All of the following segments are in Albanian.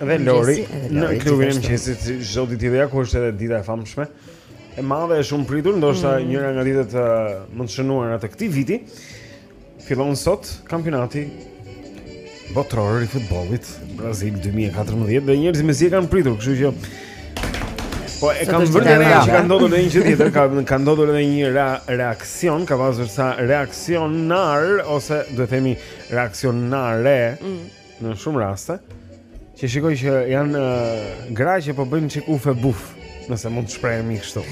Dhe Lori, në klubin e mëngjesit, si çdo ditë tjetër, ja ku është edhe dita e famshme, e madhe e shumë pritur, ndoshta mm. njëra nga ditët uh, më të shënuara të këtij viti, fillon sot kampionati botëror i futbolit, Brazil 2014, dhe njerëzit mezi e kanë pritur, kështu që... Po e kam vënë re që ka ndodhur edhe një gjë tjetër, ka ka ndodhur edhe një re, reaksion, ka pasur ca reaksionar ose do të themi reaksionare. Mm. Në shumë raste që shikoj që janë uh, gra që po bëjnë çik uf e puf, nëse mund të shprehemi kështu.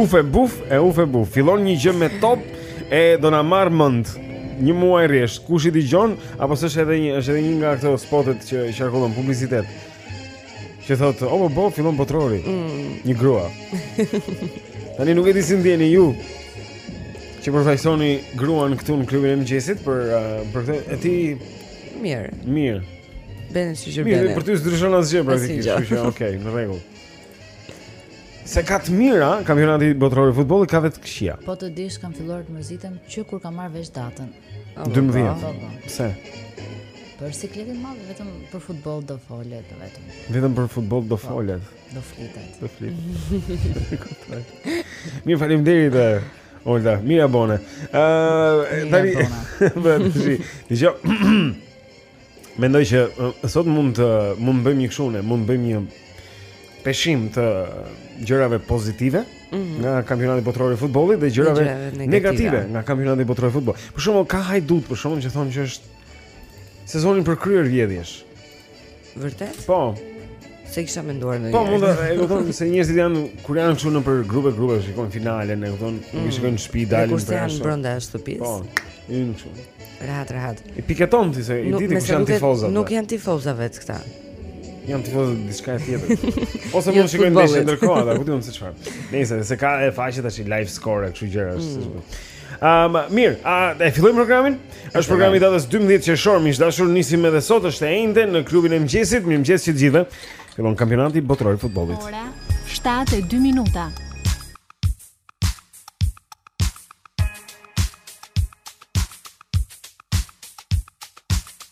Uf e puf e uf e puf. Fillon një gjë me top e do na marrë mendtë një muaj rresht. Kush i dëgjon apo s'është edhe një është edhe një nga ato spotet që qarkullon publicitet. Që thotë, "O bo bo, fillon botërori." Mm. Një grua. Tani nuk e di si ndiheni ju, që përfaqësoni gruan këtu në klubin e mëngjesit për uh, për këtë e ti Mirë. Mirë. Bëne si që bëne. Mirë, për ty s'ndryshon asgjë praktikisht, kështu që okay, në rregull. Se ka të mira, kampionati botëror i futbollit ka dhe të këqija. Po të dish kam filluar të mërzitem që kur kam marrë vesh datën. 12. Pse? Për sikletin e madh vetëm për futboll do folet vetëm. Vetëm për futboll do po, folet. Do flitet. Do flitet. Mirë, faleminderit. Olta, mirë e bëre. Ëh, tani. Dëgjo. Mendoj që sot mund të mund të bëjmë një kështu ne, mund të bëjmë një peshim të gjërave pozitive mm -hmm. nga kampionati botëror i futbollit dhe gjërave negative. negative nga kampionati botëror i futbollit. Për shembull, ka hajdutë për shembull që thonë që është sezoni për kryerje vjedhjesh. Vërtet? Po. S'e kisha menduar ndonjëherë. Po mund të e kupton se njerëzit janë kur janë këtu nëpër grupe grupe shikojnë finalen, e kupton, mm. nuk shikojnë në shtëpi dalin për ashtu. Kur s'janë brenda shtëpisë. Po. Hyn kështu. Rahat rahat. I piketon ti se i di ti kush janë tifozat. Nuk janë tifozat vetë këta. Janë tifoza të diçkaje tjetër. Ose mund të shikojnë ndeshje ndërkohë, apo ku di unë se çfarë. Nejse se ka edhe faqe tash live score kështu gjëra është. Mm. Um, mirë, a e fillojmë programin? Është programi i datës 12 qershor, miq të dashur, nisim edhe sot është e enjte në klubin e mëngjesit. Mirëmëngjes të gjithëve. Fillon kampionati botëror i futbollit. Ora 7:02 minuta.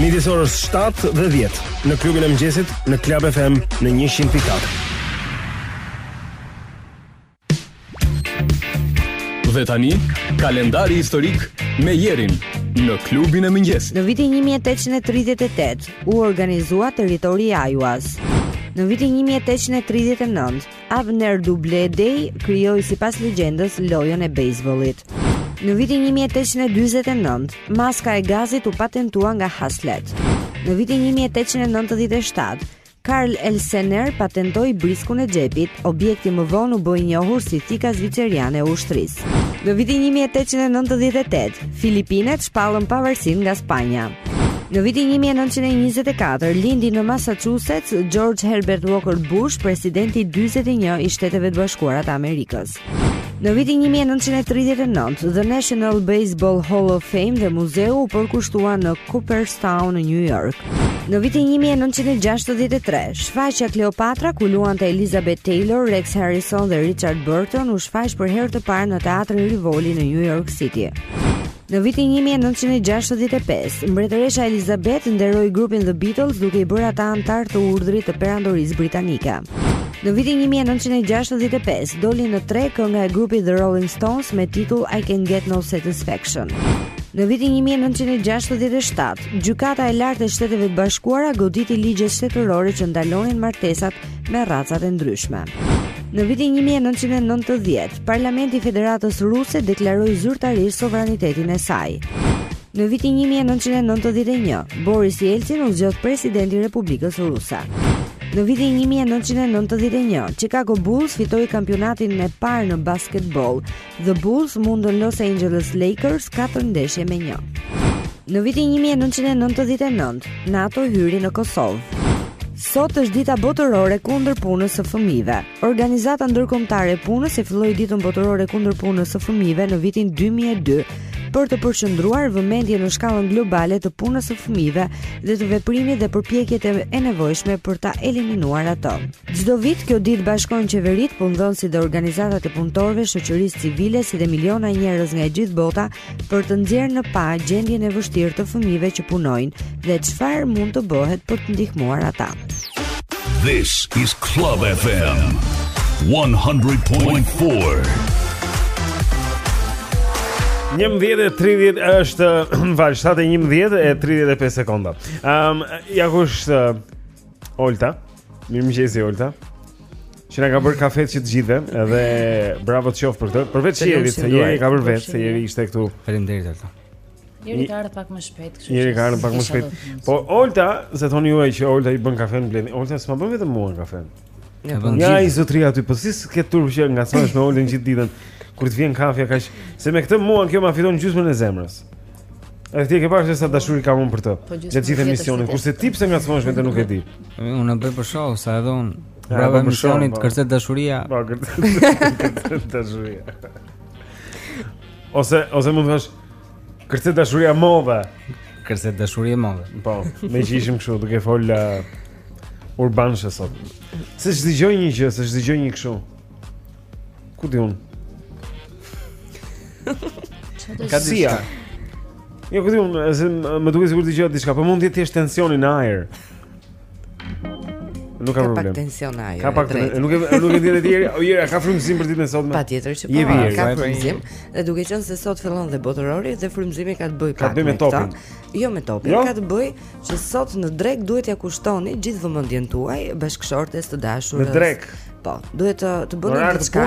Midis orës 7 dhe 10 në klubin e mëngjesit në Club FM në 100.4. Dhe tani, kalendari historik me Jerin në klubin e mëngjesit. Në vitin 1838 u organizua territori i Ajuas. Në vitin 1839, Abner Dubledej krijoi sipas legjendës lojën e bejsbollit. Në vitin 1849, maska e gazit u patentua nga Haslet. Në vitin 1897, Karl Elsener patentoi briskun e xhepit, objekti më vonë u bë i njohur si thika zviceriane e ushtrisë. Në vitin 1898, Filipinet shpallën pavarësinë nga Spanja. Në vitin 1924, lindi në Massachusetts George Herbert Walker Bush, presidenti 41 i Shteteve të Bashkuara të Amerikës. Në vitin 1939, The National Baseball Hall of Fame dhe muzeu u përkushtuan në Cooperstown, New York. Në vitin 1963, shfaqja Cleopatra ku luante Elizabeth Taylor, Rex Harrison dhe Richard Burton u shfaq për herë të parë në Teatrin Rivoli në New York City. Në vitin një mijë e nëntëqind e gjashtëdhjetë e pesë, mbretëresha Elizabeth nderoi grupin The Beatles duke i bërë ata anëtarë të urdhrit të Perandorisë Britanike. Në vitin 1965 doli në treg kënga e grupit The Rolling Stones me titull I Can Get No Satisfaction. Në vitin 1967, gjykata e lartë e Shteteve të Bashkuara goditi ligjet shtetërore që ndalonin martesat me racat e ndryshme. Në vitin 1990, Parlamenti i Federatës Ruse deklaroi zyrtarisht sovranitetin e saj. Në vitin 1991, Boris Yeltsin u zgjodh presidenti i Republikës Ruse. Në vitin 1991, Chicago Bulls fitoi kampionatin e parë në basketboll. The Bulls mundën Los Angeles Lakers katër ndeshje me 1. Në vitin një mijë e nëntëqind e nëntëdhjetë e nëntë, NATO hyri në Kosovë. Sot është dita botërore kundër punës së fëmijëve. Organizata Ndërkombëtare e Punës e filloi ditën botërore kundër punës së fëmijëve në vitin 2002 për të përqendruar vëmendjen në shkallën globale të punës së fëmijëve dhe të veprimit dhe përpjekjet e nevojshme për ta eliminuar atë. Çdo vit kjo ditë bashkon qeveritë, punëdhënësit dhe organizatat e punëtorëve, shoqërisë civile si dhe miliona njerëz nga e gjithë bota për të nxjerrë në pah gjendjen e vështirë të fëmijëve që punojnë dhe çfarë mund të bëhet për t'i ndihmuar ata. This is Club FM 100.4. 11:30 është fal 7:11 e 35 sekonda. Ehm, um, ja ku është Olta. Mirëmëngjesi Olta. Që na ka bërë kafe që të gjithëve Edhe bravo të qoftë për këtë Përveç Jerit, se Jeri ka bërë vetë Se Jeri ishte këtu Faleminderit Olta Jeri ka ardhë pak më shpejt Jeri ka ardhë pak më shpejt Po Olta, se thoni ju që Olta i bën kafen Blendit Olta, s'ma bën vetëm mua kafen Ja, po, ja i zoti aty, po si s'ke turp që ngacmohesh me Oltën gjithë ditën Kur të vjen kafja, kaq Se me këtë mua kjo ma fiton gjysmën e zemrës Edhe ti e ke parë se sa dashuri kam unë për të. Po, Gjatë gjithë emisionit, kurse ti pse ngacmohesh me të nuk e di. Unë e bëj për show, se edhe unë Bravo për shonin, po. kërcet dashuria. Po, kërcet dashuria. Ose ose mund të thuash kërcet dashuria move. Kërcet dashuria move. Po, me që ishim kështu duke fol uh, urban se sot. Se ç'dëgjoj një gjë, se ç'dëgjoj një kështu. Ku di unë? Ta dija. Jo, ku di unë, më duket sikur dëgjoj diçka, po mund të jetë tensioni në ajër. Nuk ka problem. Ka pak tension në ajër. Ka pak tension. Nuk e nuk e dinë të tjerë. O jera ka frymëzim për ditën e sotme. Patjetër që po. Ka frymëzim. Dhe duke qenë se sot fillon dhe botërori dhe frymëzimi ka të bëjë pak me topin. Jo me topin, jo? ka të bëjë që sot në drekë duhet t'ia kushtoni gjithë vëmendjen tuaj bashkëshortes të dashur. Në drekë. Po, duhet të të bëni diçka.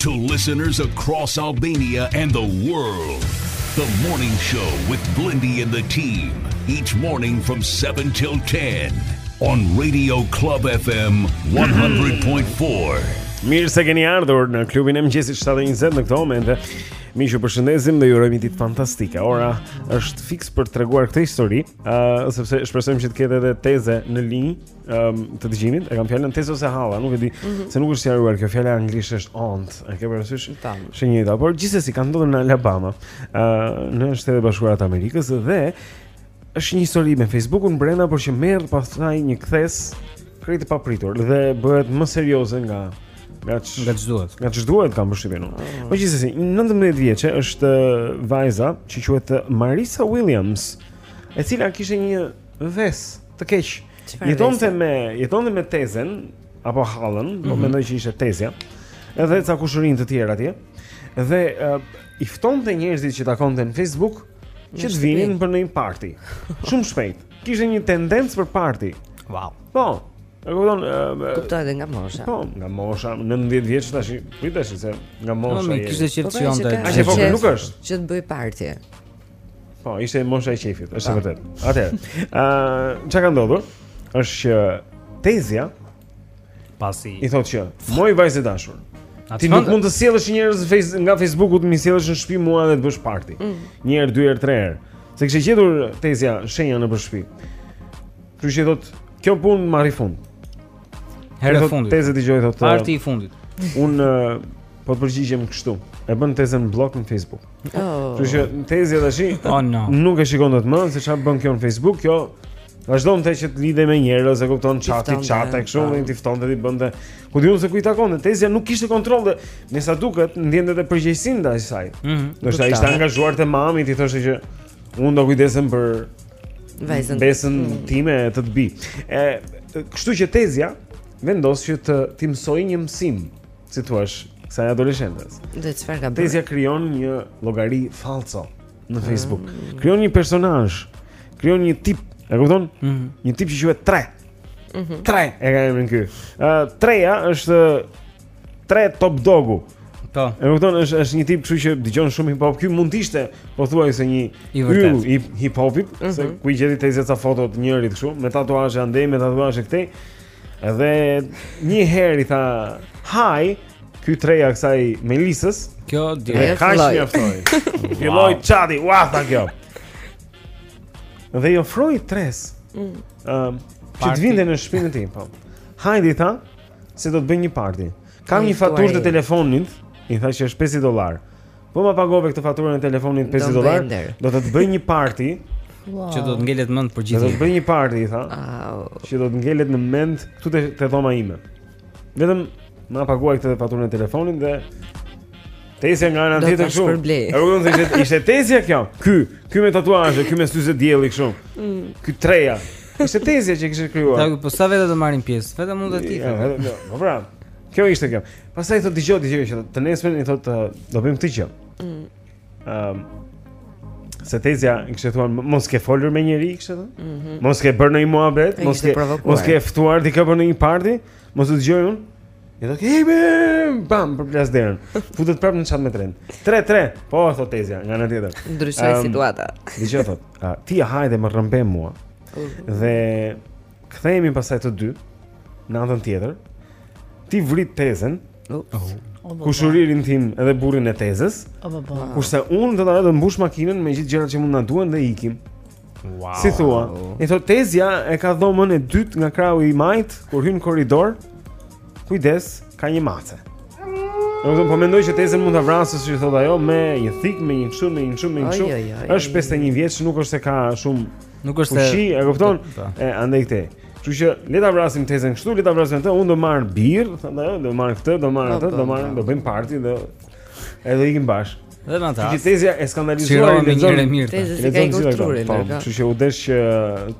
To listeners across Albania and the world, the morning show with Blendi and the team, each morning from 7 till 10 on Radio Club FM 100.4. Mirë se keni ardhur në klubin e mëngjesit 7:20 në këtë moment. Miq, ju përshëndesim dhe ju urojmë një ditë fantastike. Ora është fiks për të treguar këtë histori, ëh, uh, sepse shpresojmë që të ketë edhe teze në linjë. um, të dëgjimit, e kam fjalën teze ose halla, nuk e di, mm -hmm. se nuk është sqaruar kjo fjala anglisht është aunt, e ke parasysh? Është një ide, por gjithsesi ka ndodhur në Alabama, ë uh, në Shtetet e Bashkuara të Amerikës dhe është një histori me Facebookun brenda, por që merr pastaj një kthesë krejt të papritur dhe bëhet më serioze nga nga ç'duhet. Nga ç'duhet kam përshtypjen unë. Ah. Po gjithsesi, 19 vjeçe është vajza që quhet Marisa Williams, e cila kishte një Ves, të keq. Jetonte me, jetonte me tezen apo hallën, mm -hmm. po mhm. mendoj që ishte tezja. Edhe ca kushërinj të tjerë atje. Dhe uh, i ftonte njerëzit që takonte në Facebook që të vinin për ndonjë party. Shumë shpejt. Kishte një tendencë për party. Wow. Po. E kupton? Kuptoj edhe nga mosha. Po, nga mosha, 19 vjeç tash, prit tash se nga mosha. Po, kishte qejf çiko. Ai po nuk është. Që të bëj party. Po, ishte mosha e qejfit, është e vërtetë. Atëherë, ë, çka ka ndodhur? Është që tezja pasi i thotë që moj vajzë e dashur. Ti nuk mund të sjellësh njerëz nga Facebooku të m'i sjellësh në shtëpi mua dhe të bësh party. Mm. Një herë, dy herë, tre herë. Se kishte gjetur tezja shenja nëpër shtëpi. Kështu që thotë, kjo punë merr fund. Hera e fundit. Teze, dëgjo, i thotë. Parti i fundit. Unë po të përgjigjem kështu. E bën tezen bllok në Facebook. Oh. Kështu që në tezi tash oh, no. nuk e shikon dot më se çfarë bën kjo në Facebook, kjo Vazhdon të që të lidhe me njerëz, e kupton çati çate kështu, po. i fton dhe i bën dhe ku di unë se ku i takon, tezja nuk kishte kontroll dhe me sa duket ndjente të përgjegjësi ndaj saj. Ëh. Mm Do të ishte angazhuar te mami, t'i thoshte që unë do kujdesem për vajzën. Besën mm. time të të bie. E kështu që tezja vendos që të t'i mësojë një mësim. si thuash, kësaj adoleshentes. Dhe çfarë ka bërë? Tezja krijon një llogari falso në mm. Facebook. Mm. Krijon një personazh, krijon një tip, e kupton? Mm -hmm. Një tip që quhet Tre. Mm -hmm. Tre, e ka emrin ky. Ë uh, Treja është Tre Top Dogu. Po. E kupton, është është një tip kështu që dëgjon shumë hip hop. Ky mund të ishte pothuajse një yll i hip hopit, mm -hmm. se mhm. ku i gjeti tezja ca foto të njërit kështu, me tatuazhe andej, me tatuazhe këtej. Edhe një herë i tha Hi, ky treja kësaj Melisës. Kjo dhe kaq mjaftoi. Filloi çati, ua tha kjo. Dhe i ofroi tres. Ëm, mm. um, që të vinte në shpinë time, po. Hajde i tha se do të bëj një party. Kam një faturë të telefonit, i tha që është 50 dollarë. Po ma pagove këtë faturën e telefonit 50 dollarë. Do të të bëj një party. Wow. Që do të ngelet në mend përgjithë. Do të bëj një party, i tha. Au. Që do të ngelet në mend këtu te te dhoma ime. Vetëm ma paguaj këtë faturën e telefonit dhe Tezja nga ana tjetër kështu. E kupton se ishte ishte tezja kjo. Ky, ky me tatuazhe, ky me syze dielli kështu. Mm. Ky treja. Ishte tezja që kishte krijuar. Po sa vetë do marrin pjesë? Vetëm unë dhe ti. Po pra. Kjo ishte kjo. Pastaj thotë dëgjoj dëgjoj që nesër i thotë do bëjmë këtë gjë. Ëm. Mm. Um, se tezja i kishte thënë mos ke folur me njeri i kishte thënë. Mm -hmm. Mos ke bërë ndonjë muhabet, mos ke mos ke ftuar dikë për ndonjë parti, mos të dëgjoj unë. I thotë hey bim, bam përplas derën. Futet prapë në çat me tren. Tre, Tre. Po thotë tezja nga ana tjetër. Ndryshoi um, situata. Dëgjoj thotë, ti hajde më rrëmbe mua. Uh -huh. Dhe Kthehemi pastaj të dy Në anën tjetër Ti vrit tezen, oh. kushëririn tim edhe burrin e tezes oh, Kurse unë do ta mbush makinën Me gjithë gjërat që mund na duhen dhe ikim Wow. Si thua? I thot Tezja e ka dhomën e dytë nga krahu i majtë kur hyn në korridor. Kujdes, ka një mace. Unë po mendoj që tezen mund ta vrasësh, i thotë ajo me një thikë, me një kështu, me një kështu, me një kështu. Është 51 vjeç, nuk është se ka shumë Nuk është se fuqi, e kupton? E andej këtej. Kështu që le ta vrasim tezen kështu, le ta vrasim atë, unë do marr birrë, thotë ajo, do marr këtë, do marr atë, do marr, do bëjmë party, do edhe ikim bashkë. Dhe në atë. Tezja e skandalizuar me njërin e mirë. Tezja si ka ikur trurin. Po, kështu që u desh që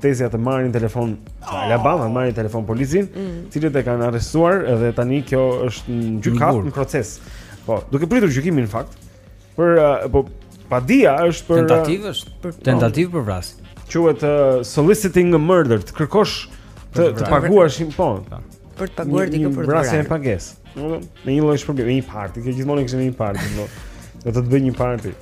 tezja të marrë në telefon Alabama, marrë në telefon policinë, mm. të cilët e kanë arrestuar dhe tani kjo është në gjykatë në proces. Po, duke pritur gjykimin në fakt. Po padia është për tentativë është për tentativë për vrasje. Quhet uh, soliciting a murder, të kërkosh të të paguash po. po. Për të paguar dikë për vrasje. Vrasje me pagesë. Me një lloj shpërblimi, një parti, që gjithmonë kishte një parti, do do të bëj një parti.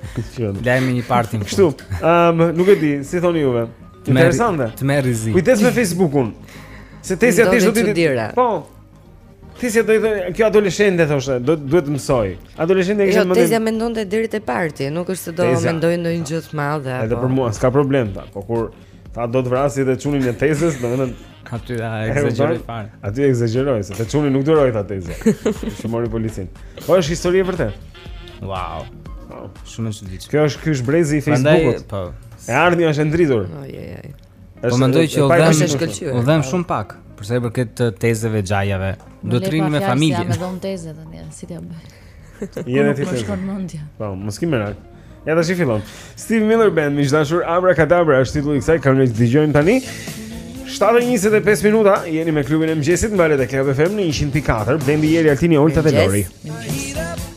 Lajmë një parti. Kështu. Ëm, um, nuk e di, si thoni juve. Interesante. Të merr rrezik. Kujdes me Facebookun. Se tezja aty është do të Po. Ti se do i thonë, kjo adoleshente thoshte, do duhet të mësoj. Adoleshente kishin jo, më. Jo, Tezja mendonte deri te parti, nuk është se do mendojë ndonjë gjë të madhe apo. Edhe për mua s'ka problem tha, po kur tha do të vrasi dhe çunin e Tezës, domethënë aty e ekzagjeroi fare. Aty ekzagjeroi, se te çuni nuk duroi dot Tezja. I mori policin. Po është histori e vërtetë. Wow. Shumë e çuditshme. Kjo është ky është brezi i Facebookut. Po. E ardhmja është e ndritur. Ojojoj. Po mendoj që u dhem shumë pak për sa i përket tezeve xhajave. Do të rrini me familjen. Ne do të tezë tani, si të bëj. Je në tezë. Shkon mendja. Po, mos kimë rak. Ja tash i fillon. Steve Miller Band, miq dashur, Abra Kadabra është titulli i kësaj, këngë që dëgjojmë tani. 7:25 minuta, jeni me klubin e mëngjesit, në valët e Club FM në 104, Blendi Jeri Altini Olta dhe Lori. Mëngjes.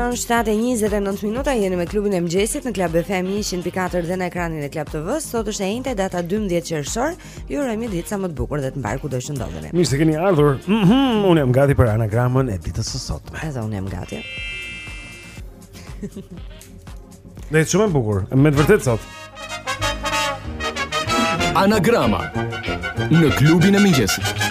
Ora 7:29 minuta jeni me klubin e mëngjesit në Club FM 104 dhe në ekranin e Club TV. Sot është e enjte data 12 qershor. Ju urojmë një ditë sa më të bukur dhe të mbarë kudo që ndodheni. Mirë se keni ardhur. Mhm, mm unë jam gati për anagramën e ditës së sotme. Edhe unë jam gati. E kemi shumë të bukur, me të vërtetë sot. Anagrama në klubin e mëngjesit.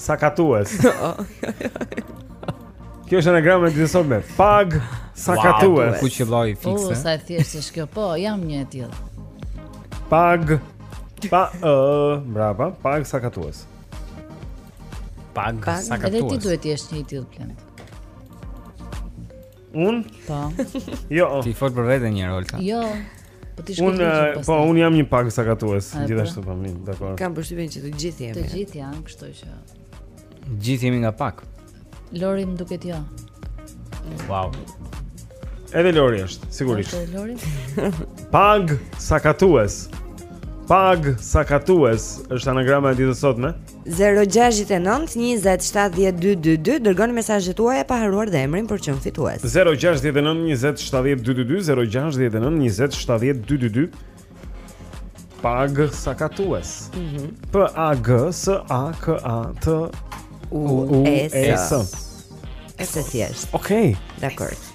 Sakatues. Kjo është anagrama e ditës sotme Pag Sakatues. Wow, ku qenke fiksuar. Oh, sa e thjeshtë është kjo. Po, jam një e tillë. Pag pa ë, uh, brava, Pag Sakatues. Pag, pag Sakatues. Edhe ti duhet të jesh një i tillë Blend. Un? Po. Jo. Ti fol për veten Olta. Jo. Po ti shkruaj. Un po un jam një pag sakatues, pra. gjithashtu po mirë, dakor. Kam përshtypjen që të gjithë jemi. Të gjithë janë, kështu që. Gjithë jemi nga pak. Lori më duket jo. Wow. Edhe Lori është, sigurisht. Edhe Lori. Pag sakatues. Pag sakatues është anagrama e ditës sotme. Zero gjashtë e nëntë njëzet shtatë dhjetë dy dy dy dërgoni mesazhet tuaja pa harruar dhe emrin për çmim fitues. Zero gjashtë e nëntë njëzet shtatë dhjetë dy dy dy zero gjashtë e nëntë njëzet shtatë dhjetë dy dy dy Pag sakatues. Mm -hmm. P A G S A K A T U E S. E thjeshtë. Okej. Okay. Dakor.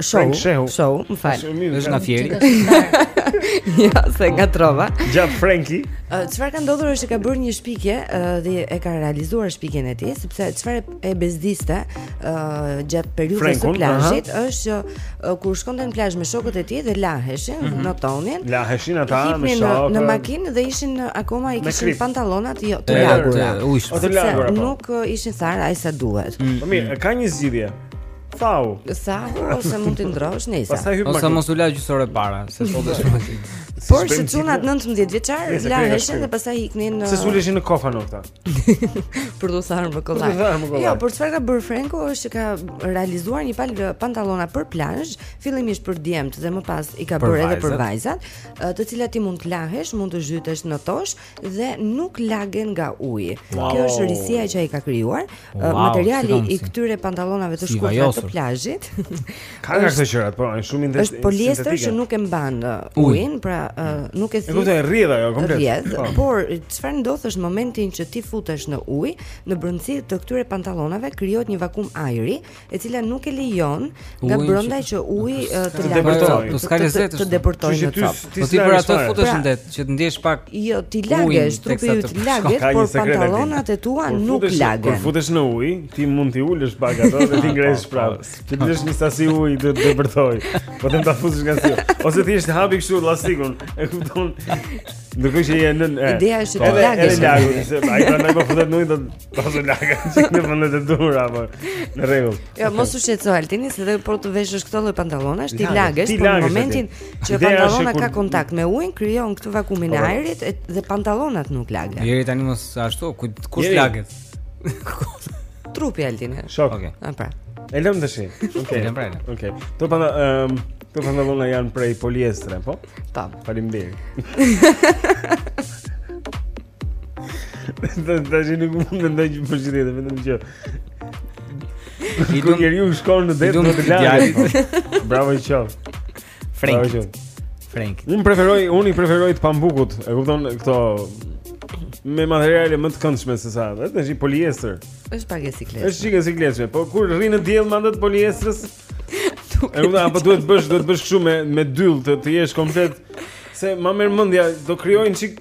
Show, show, show, më fal. Është nga Fieri. Ja, se na trova. Ja Franki. Çfarë ka ndodhur është që ka bërë një shpikje dhe e ka realizuar shpikjen e tij, sepse çfarë e bezdiste gjatë periudhës së plazhit është që kur shkonte në plazh me shokët e tij dhe laheshin, mm -hmm. notonin. Laheshin ata me shokët. Në, në makinë dhe ishin akoma i kishin pantallonat jo të lagura. Ose nuk ishin tharë aq sa duhet. Mm. Po mirë, ka një zgjidhje. Thau. Thau ose mund të ndrrohesh nëse. Pastaj hyj. Ose mos u la gjysmë ore para, se sot është më shumë. Por se çunat 19 vjeçar, laheshin dhe pastaj iknin në Se suleshin në kofa në këta. Për të thënë më kollaj. Jo, por çfarë ka bërë Frenko është që ka realizuar një palë pantallona për plazh, fillimisht për djemt dhe më pas i ka bërë edhe për vajzat, të cilat ti mund të lahesh, mund të zhytesh të notosh dhe nuk lagen nga uji. Wow. Kjo është risia që ai ka krijuar. Wow, Materiali i këtyre pantallonave të shkurtra të plazhit. Ka nga këto gjëra, po, është shumë interesant. Është poliester që nuk e mban uh, ujin, pra uh, nuk e thith. E kuptoj, rrjedh ajo komplet. Rrjedh, po. por çfarë ndodh është momentin që ti futesh në ujë, në brendësi të këtyre pantallonave krijohet një vakum ajri e cila nuk e lejon nga brenda që uji të depërtojë. Të depërtojë. Të depërtojë. Po ti për atë futesh pra, në det, që të ndjesh pak. Jo, ti lagesh, trupi yt laget, por pantallonat e tua nuk lagen. Kur futesh në ujë, ti mund t'i ulësh pak ato dhe t'i ngresh prapë. Ti të lësh një sasi uji të depërtojë. Po të ta fusësh nga si. Ose thjesht hapi kështu llastikun, e kupton? Ndërkohë që je në Ideja është të lagesh. Ai kanë më futet në ujë Pasë nga ka që në vendet e duhur, apo, në rregull. Jo, mos u shqetëso Altini, se edhe po të veshësh këto lloj pantallonash, ti lagesh, po në momentin që pantallona ka kontakt me ujin, krijon këtë vakumin e po. ajrit dhe pantallonat nuk lagen. Deri tani mos ashtu, kush laget? Trupi Altini. Shok. Okay. A, pra. E lëm të shi. Okej. Okay. Pra, Okej. Okay. Të panda, um, këto pantallona janë prej poliestre, po? Po. Faleminderit. Dhe të që nuk mund të mendoj që për gjë tjetër, vetëm që Kur kur ju shkoni në det të laheni Bravo i qoftë Frank Bravo i qoftë Frank Unë preferoj, unë i preferoj të pambukut E kupton këto Me materiale më të këndshme se sa Dhe të një poliester është pak e sikletshme është çikë e sikletshme Po kur rri në diell me banda poliestre E kuptoj, apo duhet bësh, duhet bësh kështu me me dyll të të jesh komplet se më merr mendja do krijojë një çik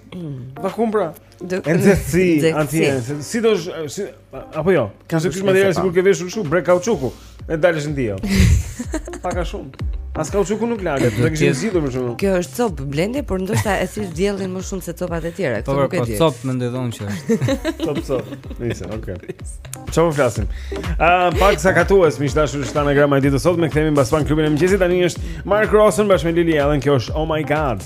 vakum pra. Nxehtësi anti nxehtësi. Si do si apo jo? Ka se kish material sikur ke veshur kështu prej kauçuku. E dalësh në diell. Pak a shumë. As kauçuku nuk laget, do kishin zgjidhur më shumë. Kjo është copë Blendi, por ndoshta e thith diellin më shumë se copat e tjera, këtë po, nuk e po, di. Po copë mendoj dhe unë që është. Copë copë. Nice, okay. Çfarë po flasim? Ë uh, pag sakatues miq të dashur është anagrama e ditës sotme kthehemi mbas pak në klubin e mëngjesit tani është Mark Ronson bashkë me Lily Allen kjo është Oh my god.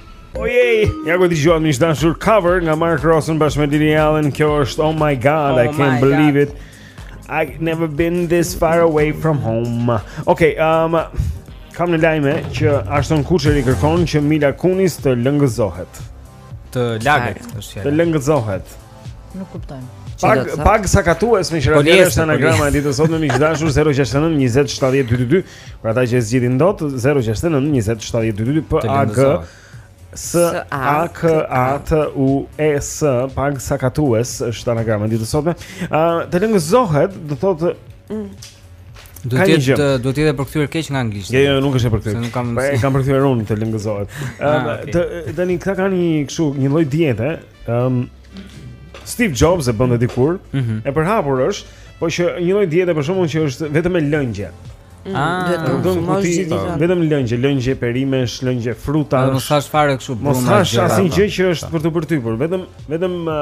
Ojej, ja ku dëgjuat miq të dashur cover nga Mark Ronson bashkë me Lily Allen. Kjo është Oh my god, oh I can't believe it. I've never been this far away from home. Okay, um kam në lajme që Ashton Kutcher i kërkon që Mila Kunis të lëngëzohet. Të lagët, është fjala. Të lëngëzohet. Nuk kuptoj. Pag pag sakatues me qira po është anagrama e ditës sotme miq të dashur 069 20 70 222. Për ata që e zgjidhin dot 069 20 70 222 P A G S A K A T U E S pag sakatues është anagrama e ditës sotme. Ë të lëngëzohet, do të thotë mm. Duhet të jetë duhet të jetë përkthyer keq nga anglisht. Jo, jo, nuk është e përkthyer. E kam e kam përkthyer unë të lëngëzohet. Ëm ah, të tani këta kanë një kështu një lloj diete, ëm Steve Jobs e bënte dikur. Mm -hmm. E përhapur është, po që një lloj diete për shkakun që është vetëm me lëngje. Mm, ah, duhet të bëjmë kuti vetëm lëngje, lëngje perimesh, lëngje fruta. Mos hash fare kështu bruma. Mos hash asnjë gjë që është për të përtypur, vetëm vetëm uh,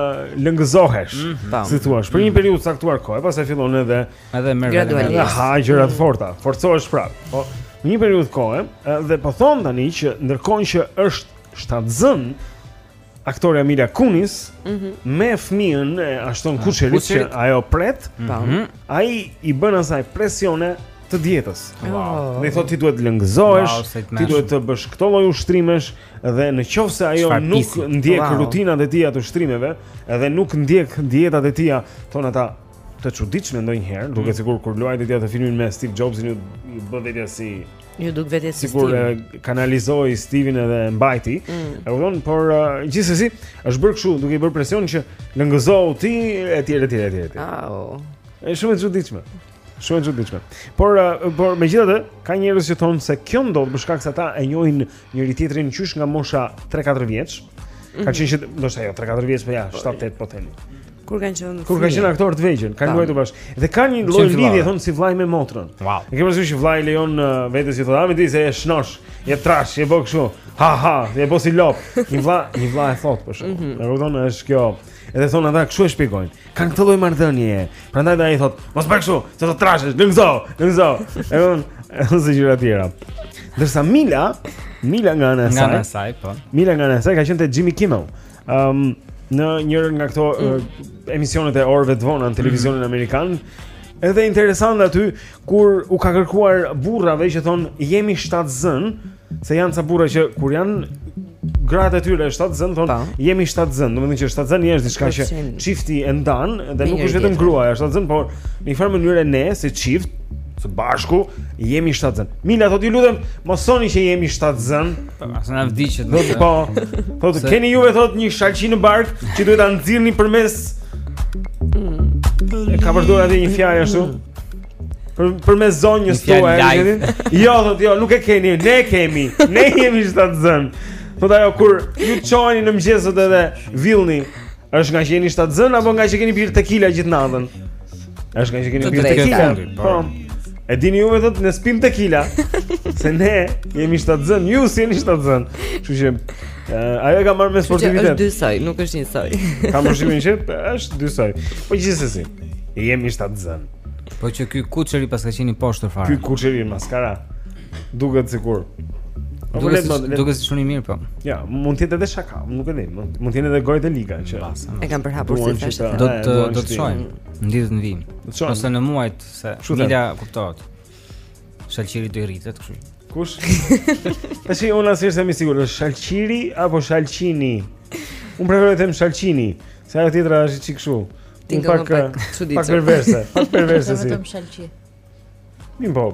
lëngëzohesh, mm -hmm. si thua, për një periudhë të caktuar kohë, pastaj fillon edhe edhe merr edhe gjëra të forta, forcohesh prapë. Po, në një periudhë kohë, dhe po thon tani që ndërkohë që është shtatzën, aktorja Mila Kunis mm -hmm. me fëmijën e Ashton ah, Kutcherit që ajo pret, mm -hmm. ai i bën asaj presione të dietës. Wow. Dhe i thotë ti duhet të lëngëzohesh, wow, ti duhet të bësh këto lloj ushtrimesh dhe në qoftë se ajo Çfarë pisi. nuk ndjek wow. rutinat e tija të ushtrimeve, edhe nuk ndjek dietat e tija, thon ata të çuditshme ndonjëherë, duke mm. sikur kur luajti ai atë filmin me Steve Jobs-in iu bë vetja si Iu duk vetja si Sikur kanalizoi Steve-in edhe mbajti. Mm. E kupton, por uh, gjithsesi është bërë kështu, duke i bërë presion që lëngëzohu ti etj etj etj. Au. Është shumë e çuditshme. Shumë e çuditshme. Por uh, por megjithatë ka njerëz që thonë se kjo ndodh për shkak se ata e njohin njëri tjetrin qysh nga mosha 3-4 vjeç. Mm -hmm. Ka mhm. qenë që ndoshta jo 3-4 vjeç, po ja, 7-8 po themi. Kur kanë qenë Kur kanë qenë aktorë të vegjël, kanë luajtur bashkë. Dhe kanë një lloj lidhje thon si vllai me motrën. Wow. E kemi thënë që vllai i lejon uh, vetes i thotë, "A e di ti se je shnosh, je trash, je bë kështu." Ha ha, je bë si lop. Një vlla, një vlla e thot për shkak. Mm -hmm. Arsyeja është kjo. Edhe thon ata kështu e shpjegojnë. Kanë këtë lloj marrëdhënie. Prandaj dhe ai thot, "Mos bëj kështu, se do trashesh, lëngëzohu, lëngëzohu." Edhe ose gjëra të tjera. Ndërsa Mila, Mila nga ana e saj. Nga ana e saj, po. Mila nga ana e saj ka qenë te Jimmy Kimmel. Ëm um, në njërën nga këto mm. uh, emisionet e orëve të vona në mm. televizionin mm. amerikan, edhe interesant aty kur u ka kërkuar burrave që thon jemi shtatzënë, se janë ca burra që kur janë gratë e tyre shtatzënë thon po. jemi shtatzënë, domethënë që shtatzënë është diçka që çifti e ndan dhe nuk është vetëm gruaja shtatzënë, por në një farë mënyrë ne si çift së bashku jemi shtatzënë. Mila thotë ju lutem, mos thoni që jemi shtatzënë. Po, as na vdiqet. Do të po. Po keni juve thot një shalqi në bark që duhet ta nxirrni përmes. E ka përdor aty një fjalë ashtu. Për përmes zonjës tuaj, e keni? Jo, thot jo, nuk e keni. Ne kemi. Ne jemi shtatzënë. Thot ajo kur ju çoheni në mëngjes thot edhe villni, është ngaqë jeni shtatzënë apo ngaqë keni pirë tequila gjithë natën? Është ngaqë keni pirë tequila po. po E dini juve thot ne s'pimë tequila Se ne jemi shtatzënë Ju s'jeni shtatzënë Kështu që uh, Ajo e ka marrë me sportivitet S'është dysaj, nuk është njësoj Kam dyshimin që është dysaj Po gjithsesi Jemi shtatzënë Po që ky Kuçeri paska qen i poshtër fare Ky Kuçeri maskara Duket sikur Duket si duket si shumë i mirë po. Ja, mund të jetë edhe shaka, nuk e di, mund të jenë edhe gojët e liga që e kanë përhapur si thashethem. Do të do të shohim në ditët në vijim. Ose në muajt se Mila kuptohet. Shalqiri do i rritet kështu. Kush? Tash unë s'jam i sigurt, është Shalqiri apo Shalqini? Unë preferoj të them Shalqini, se ajo tjetra është çik kështu. Unë pak çudi. Pak perverse, pak perverse si. Vetëm Shalqi. Mi po.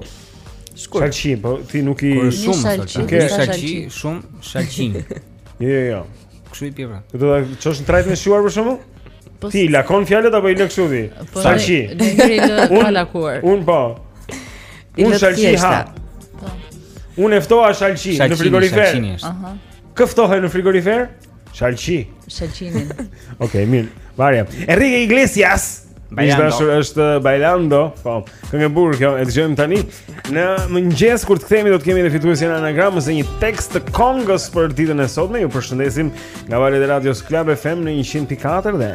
Shkurt. Shalqi, po ti nuk i Kur shumë shalqi, ke shalqi, shumë shalqi. Jo, jo, jo. Kshu i pjeva. Do ta çosh në trajtën e shquar për shembull? Po ti lakon fjalët apo i lë kështu ti? Po, shalqi. Deri në pa lakuar. Un po. Un shalqi ha. Po. Un e ftoha shalqi në frigorifer. Aha. Kë ftohe në frigorifer? Shalqi. Shalqinin. Okej, mirë. Varja. Enrique Iglesias. Miq dashur është uh, Bailando. Po. Këngë e bukur kjo, e dëgjojmë tani. Në mëngjes kur të kthehemi do të kemi edhe fituesin e anagramës dhe një tekst të kongës për ditën e sotme. Ju përshëndesim nga valët e radios Club FM në 100.4 dhe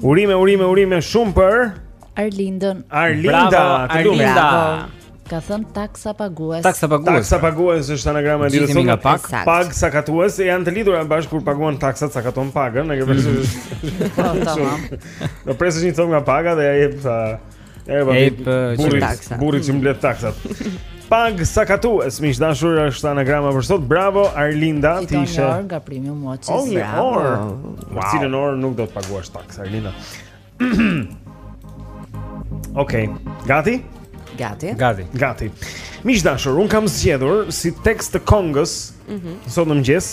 Urime, urime, urime shumë për Arlindën. Arlinda, Bravo, Arlinda. Ka thën taksapagues. Taksapagues. Taksapagues është anagrama e ditës sonë. Pag, pag sakatues janë të lidhura bashkë kur paguan taksat, sakaton pagën, e ke përsëri. Po, tamam. Do presësh një copë nga paga dhe ia jep sa E jep, burrit, burrit që mbledh taksat. Pag sakatues, miq dashur, është anagrama për sot. Bravo Arlinda, ti ishe. Një orë nga Premium Watches. Oh, një orë. Wow. Për cilën orë nuk do të paguash taksë, Arlinda. Okej. Okay. Gati? Gati. Gati. Gati. Miq dashur, un kam zgjedhur si tekst të kongës, mm -hmm. sot në mëngjes.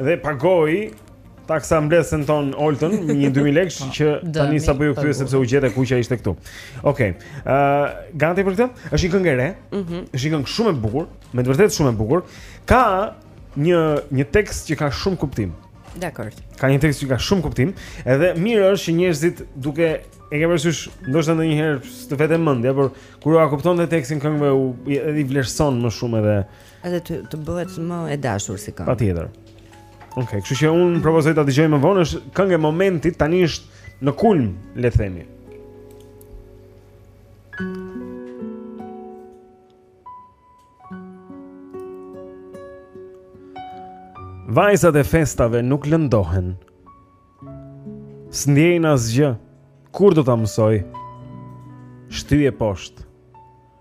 Dhe pagoi taksambledhësen tonë Oltën, një 2000 lekë po, që tani sapo iu kthye sepse u gjet, e kuqja ishte këtu. Okej. Okay. Ë, uh, gati për këtë? Është një këngë e re. Ëh. Mm Është një këngë shumë e bukur, me të vërtetë shumë e bukur. Ka një një tekst që ka shumë kuptim. Dakord. Ka një tekst që ka shumë kuptim, edhe mirë është që njerëzit duke e ke parasysh ndoshta ndonjëherë të vete mendja, por kur ia kupton dhe tekstin këngëve ti i vlerëson më shumë edhe Edhe të, të bëhet më e dashur si këngë. Patjetër. Okej, okay, kështu që unë propozoj ta dëgjojmë më vonë, është këngë e momentit, tani është në kulm, le të themi. Vajzat e festave nuk lëndohen. S'ndjejnë asgjë. Kur do ta mësoj? Shtyje poshtë.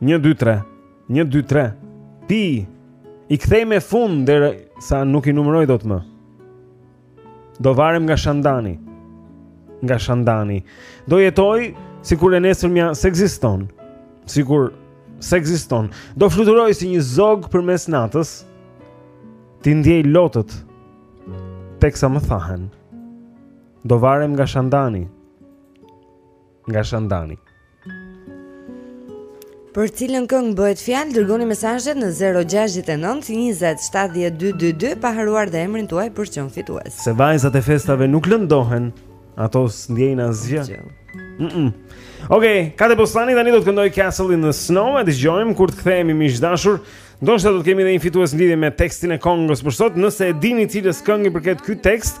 1 2 3 1 2 3 pi i kthej me fund derisa nuk i numëroj dot më do varem nga shandani nga shandani do jetoj sikur e nesërmja s'ekziston sikur s'ekziston do fluturoj si një zog përmes natës t'i ndjej lotët teksa më thahen do varem nga shandani nga shandani. Për cilën këngë bëhet fjalë, dërgoni mesazhet në 069 20 70 222 pa harruar dhe emrin tuaj për të qenë fitues. Se vajzat e festave nuk lëndohen, ato s'ndjejnë asgjë. Mm -mm. Okej, okay, Kadebostany tani do të këndojë Castle in the Snow, e dëgjojmë kur të kthehemi miq të dashur. Ndoshta do të kemi edhe një fitues në lidhje me tekstin e këngës për sot, nëse e dini cilës këngë i përket ky tekst.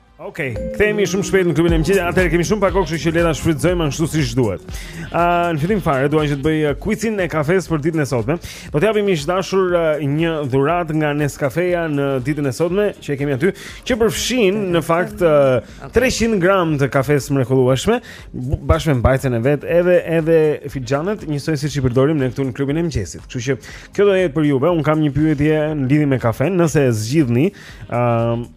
Okej, okay, kthehemi shumë shpejt në klubin e mëngjesit. Atëherë kemi shumë pak kohë, kështu që le ta shfrytëzojmë ashtu siç duhet. Ëh, uh, në fillim fare dua që të bëj uh, quizin e kafesë për ditën e sotme. Do të japim miq të dashur uh, një dhuratë nga Nescafe në ditën e sotme që e kemi aty, që përfshin në fakt uh, 300 gram të kafesë së mrekullueshme, bashkë me mbajtësen e vet, edhe edhe filxhanet, njësoj siç i përdorim ne këtu në klubin e mëngjesit. Kështu që kjo do të jetë për ju, unë kam një pyetje në lidhje me kafen, nëse e zgjidhni, ëh, uh,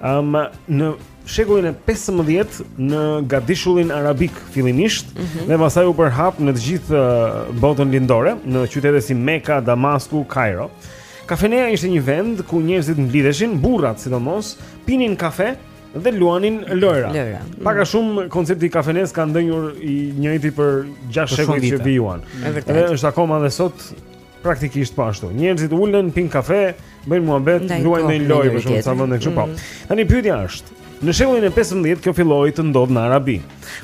Um, në shekullin e 15 në Gadishullin Arabik fillimisht mm -hmm. dhe pastaj u përhap në të gjithë uh, botën lindore, në qytete si Mekka, Damasku, Kairo. Kafeneja ishte një vend ku njerëzit mblidheshin, burrat sidomos, pinin kafe dhe luanin lojëra. Lojëra. Mm. Pak a shumë koncepti i kafenesë ka ndenjur i njëjti për 6 shekuj që vijuan. Edhe është akoma dhe sot Praktikisht po ashtu. Njerëzit ulen, pin kafe, bëjnë muhabet, luajnë ndonjë lojë për të shkarkuar mendjen kështu po. Mm. Tani pyetja është, në shekullin e 15 kjo filloi të ndodhë në Arabi,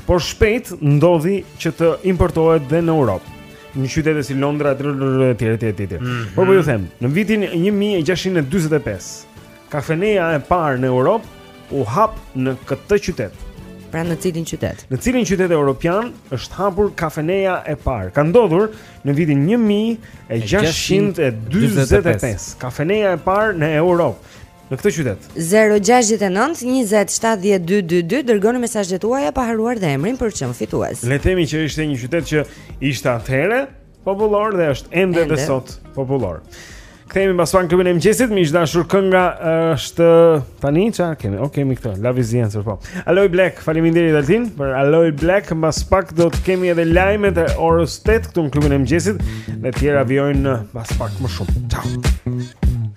por shpejt ndodhi që të importohet dhe në Europë në qytete si Londra etj etj etj. Mhm. Por po ju them, në vitin 1645 Kafeneja e parë në Europë u hap në këtë qytet. Pra në cilin qytet? Në cilin qytet europian është hapur kafeneja e parë? Ka ndodhur në vitin 1645. Kafeneja e parë në Europë. Në këtë qytet. 069 20 7222 dërgoni mesazhet tuaja pa harruar dhe emrin për të qenë fitues. Le të themi që ishte një qytet që ishte atëherë Popullor dhe është ende, ende. dhe sot popullor. Kthehemi pas pak në klubin e mëngjesit, miq të dashur, kënga është tani ça kemi? Ok, kemi këtë. Love is the answer po. Aloe Blacc, faleminderit Altin për Aloe Blacc. Mbas pak do të kemi edhe lajmet e orës 8 këtu në klubin e mëngjesit, të tjera vijojnë mbas pak më shumë. Ciao.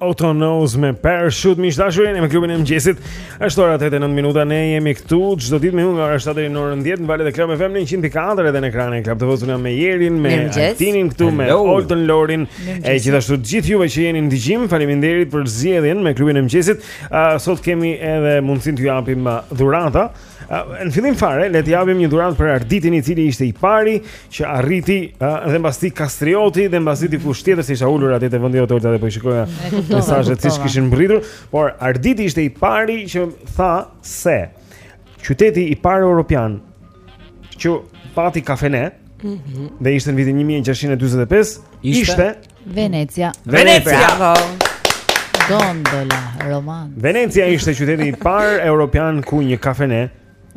Otto Knows me Parachute Miq të dashur jeni me klubin e mëngjesit Është ora 8 e 9 minuta Ne jemi këtu Çdo ditë me ju nga ora 7 deri në orën 10 Në valët e Club FM 100.4 edhe në ekranin e Club Televizion me Jerin Me Altinin këtu Me Olten Lorin E gjithashtu gjithë juve që jeni në dëgjim Faleminderit për zgjedhjen me klubin e mëngjesit uh, Sot kemi edhe mundësinë t'ju japim uh, dhurata Në fillim fare, le të japim një dhuratë për Arditin i cili ishte i pari që arriti dhe mbas tij Kastrioti dhe mbas tij dikush tjetër se isha ulur atje te vendi hotel dhe po i shikoja mesazhet siç kishin mbërritur, por Arditi ishte i pari që tha se qyteti i parë europian që pati kafene mhm. dhe ishte në vitin 1645 ishte Venecia. Venecia. Bravo. Gondola, roman. Venecia ishte qyteti i parë europian ku një kafene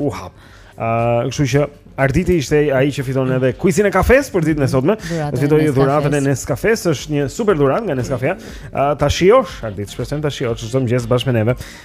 u hap. Ëh, uh, kështu që Arditi ishte ai që fiton edhe kuizin e kafesë për ditën e sotme. Do fitojë dhuratën e Nescafe, është një super dhuratë nga Nescafe. Uh, ta shijosh Ardit, shpresoj ta shijosh çdo mëngjes bashkë me neve.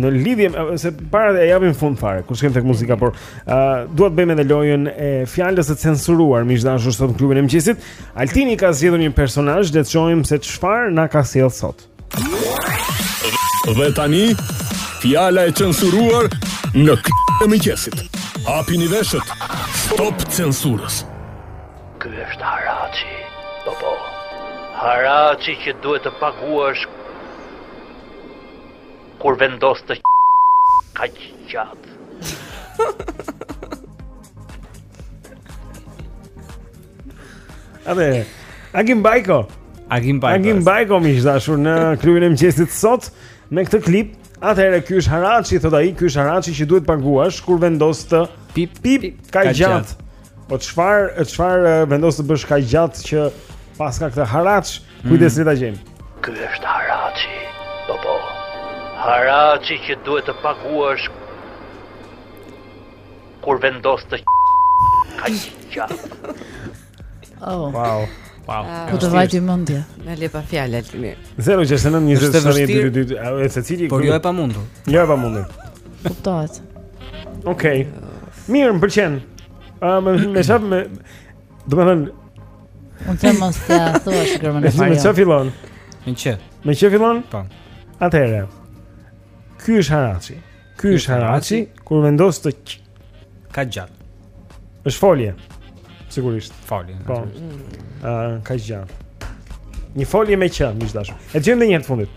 Në lidhje me se para se t'i japim fund fare, kur s'kemi tek muzika, por ë uh, dua të bëjmë edhe lojën e fjalës së censuruar, miq të dashur sot në klubin e mëngjesit. Altini ka zgjedhur një personazh, le të shohim se çfarë na ka sjellë sot. Dhe tani, fjala e censuruar në klubin e mëngjesit. Hapini veshët. Stop censurës. Ky është haraçi. Po po. Haraçi që duhet të paguash Kur vendos të kaq gjatë. Atëherë, Agim Bajko Agim Bajko Agim Bajko miq të dashur në klubin e mëngjesit sot Me këtë klip Atëherë ky është haraçi, thotë ai, ky është haraçi që duhet të paguash kur vendos të pip pip, pip kaq gjatë. Po çfarë, çfarë vendos të bësh kaq gjatë që paska këtë haraç? Kujdes si ta gjejmë. Ky është haraçi. Po po. Haraçi që duhet të paguash kur vendos të kaq gjatë. Oh. Wow. Wow. Po të vajti mendja. Na le pa fjalë Altini. 069 20 70 222. Është e vështirë. Por jo e pamundur. Jo e pamundur. Kuptohet. Okej. Mirë, më pëlqen. Ëm me çfarë me Domethënë Unë të mos të thua që kërmën e farë Me q fillon? Me q Me q fillon? Po Atëherë Ky është haraçi Ky është haraçi Kur vendos të q Kaq gjatë është folje Sigurisht Folje Po uh, Kaq gjatë Një folje me q Miq të dashur E gjejmë njërë të fundit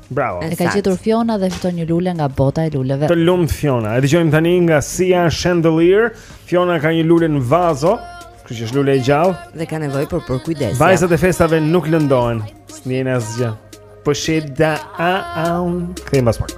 Bravo. E ka gjetur Fiona dhe fiton një lule nga bota e luleve. Të lumtë Fiona. E dëgjojmë tani nga Sia Chandelier. Fiona ka një lule në vazo, kështuqë është lule e gjallë dhe ka nevojë për përkujdesje. Vajzat e festave nuk lëndohen. S'ndiejnë asgjë. Push it down. Kthehemi pas pak.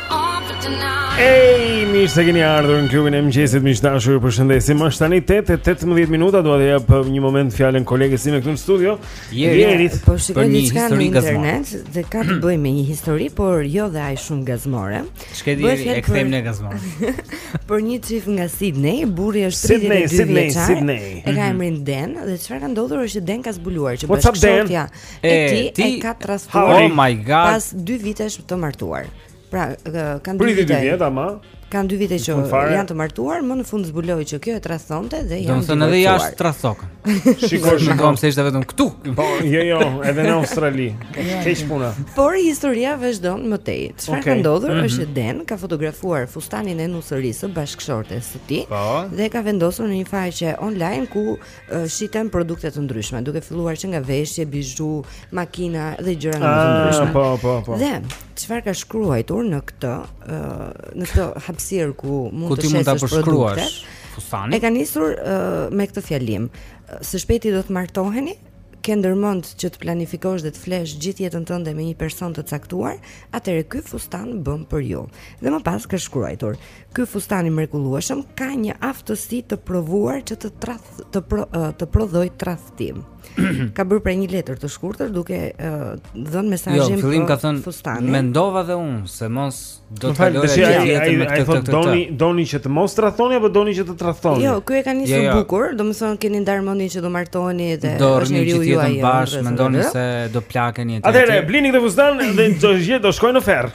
Ej, mirë se keni ardhur në klubin e mëngjesit, miq të dashur, ju përshëndesim. Është tani 8:18 minuta, dua t'i jap uh, një moment fjalën kolegës sime këtu në studio. Jeri, po shikoj një histori gazmore. Dhe ka të bëjë me një histori, por jo dhe aq shumë gazmore. S'ka gjë, e kthejmë në gazmore. Për një çift nga Sydney, burri është 32 vjeçar. Sydney, Sydney. E ka mhm. emrin Dan dhe çfarë ka ndodhur është që Dan ka zbuluar që bashkëshortja. What's up Dan? E tij e ka tradhtuar. Oh my god. Pas 2 vitesh të martuar. Pra, kanë 2 vite. Priti 2 vjet ama. Kanë 2 vite që janë të martuar, më në fund zbuloi që kjo e tradhtonte dhe janë. Domethënë edhe jashtë tradhtokan. Shikoj, shikoj se ishte vetëm këtu. Po, jo, jo, edhe në Australi. Keq puna. Por historia vazhdon më tej. Çfarë ka ndodhur mhm. është Dan ka fotografuar fustanin e nusërisë bashkëshortes së tij po. dhe e ka vendosur në një faqe online ku shiten produkte të ndryshme, duke filluar që nga veshje, bizhu, makina dhe gjëra më të ah, ndryshme. Po, po, po. Dhe çfarë ka shkruar në këtë, në këtë hapësirë ku mund të shesësh produkte? Ku ti mund ta Fustani? E ka nisur me këtë fjalim. Së shpejti do të martoheni? Ke ndërmend që të planifikosh dhe të flesh gjithë jetën tënde me një person të caktuar, atëherë ky fustan bën për ju. Dhe më pas ka shkruar, Ky fustan i mrekullueshëm ka një aftësi të provuar që të trath, të pro, të prodhojë tradhti. ka bërë pra një letër të shkurtër duke dhënë mesazhin jo, fillim ka thënë fustanin. Mendova dhe unë se mos do të kaloj jetën me këtë këtë. Doni doni që të mos tradhtoni apo doni që të tradhtoni? Jo, ky e ka nisur jo, jo. bukur, domethënë keni ndarë mendin që do martoheni dhe do është njeriu jetën bashkë, mendoni se do plakeni etj. Atëherë blini këtë fustan dhe jeta do shkojë në ferr.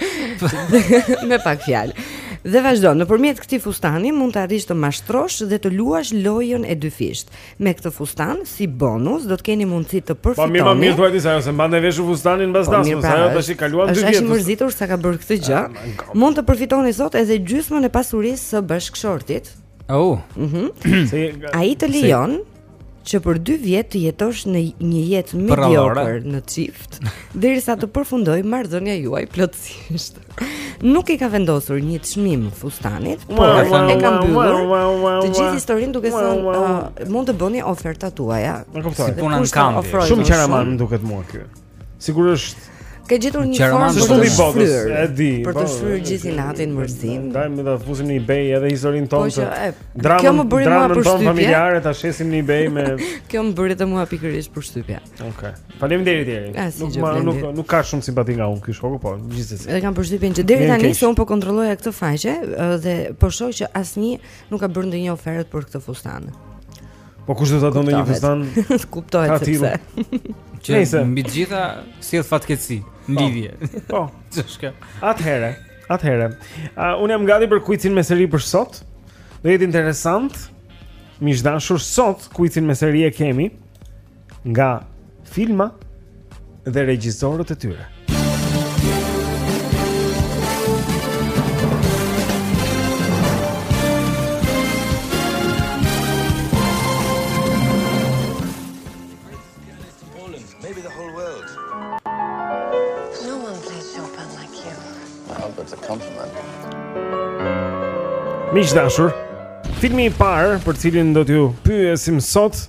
me pak fjalë. Dhe vazhdon, nëpërmjet këtij fustani mund të arrish të mashtrosh dhe të luash lojën e dyfishtë. Me këtë fustan, si bonus, do të keni mundësi të përfitoni. Po mirë, po mirë thuaj ti se ajo s'e mbante veshur fustanin mbas dasmës, po pra, ajo tash i kaluan dy vjet. Është mërzitur sa ka bërë këtë gjë. Ah, mund të përfitoni sot edhe gjysmën e pasurisë së bashkëshortit. Oh. Mhm. Mm Ai të lejon që për 2 vjet të jetosh në një jetë mediokre në çift, derisa të përfundojë marrëdhënia juaj plotësisht. Nuk i ka vendosur një çmim fustanit, por e ka mbyllur të gjithë historinë duke thënë uh, mund të bëni ofertat tuaja. Nuk kuptoj. Si puna e ankandit. Shumë gjëra më duket mua këtu. Sigur është Ke gjetur një formë të shumë i botës, e di. Për të po, shfryrë gjithë atë mërzinë. Hajde ta fusim në eBay edhe historinë po, tonë. Po që kjo më bëri mua përshtypje. Familjare ta shesim në eBay me Kjo më bëri të mua pikërisht përshtypje. Okej. Okay. Faleminderit deri. Ah, nuk ma, nuk nuk ka shumë simpati nga unë ky shoku, po gjithsesi. Edhe kam përshtypjen që deri tani se unë po kontrolloja këtë faqe dhe po shoh që asnjë nuk ka bërë ndonjë ofertë për këtë fustan. Po kush do ta donte një fustan? Kuptohet sepse. Që mbi të gjitha sjell fatkeqësi, po. lidhje. Po. Ç'është? Atëherë, atëherë. Uh, unë jam gati për kuizin me seri për sot. Do jetë interesant. Miq të dashur sot kuizin me seri e kemi. nga filma dhe regjisorët e tyre. Miq të dashur, filmi i parë për cilin do t'ju pyesim sot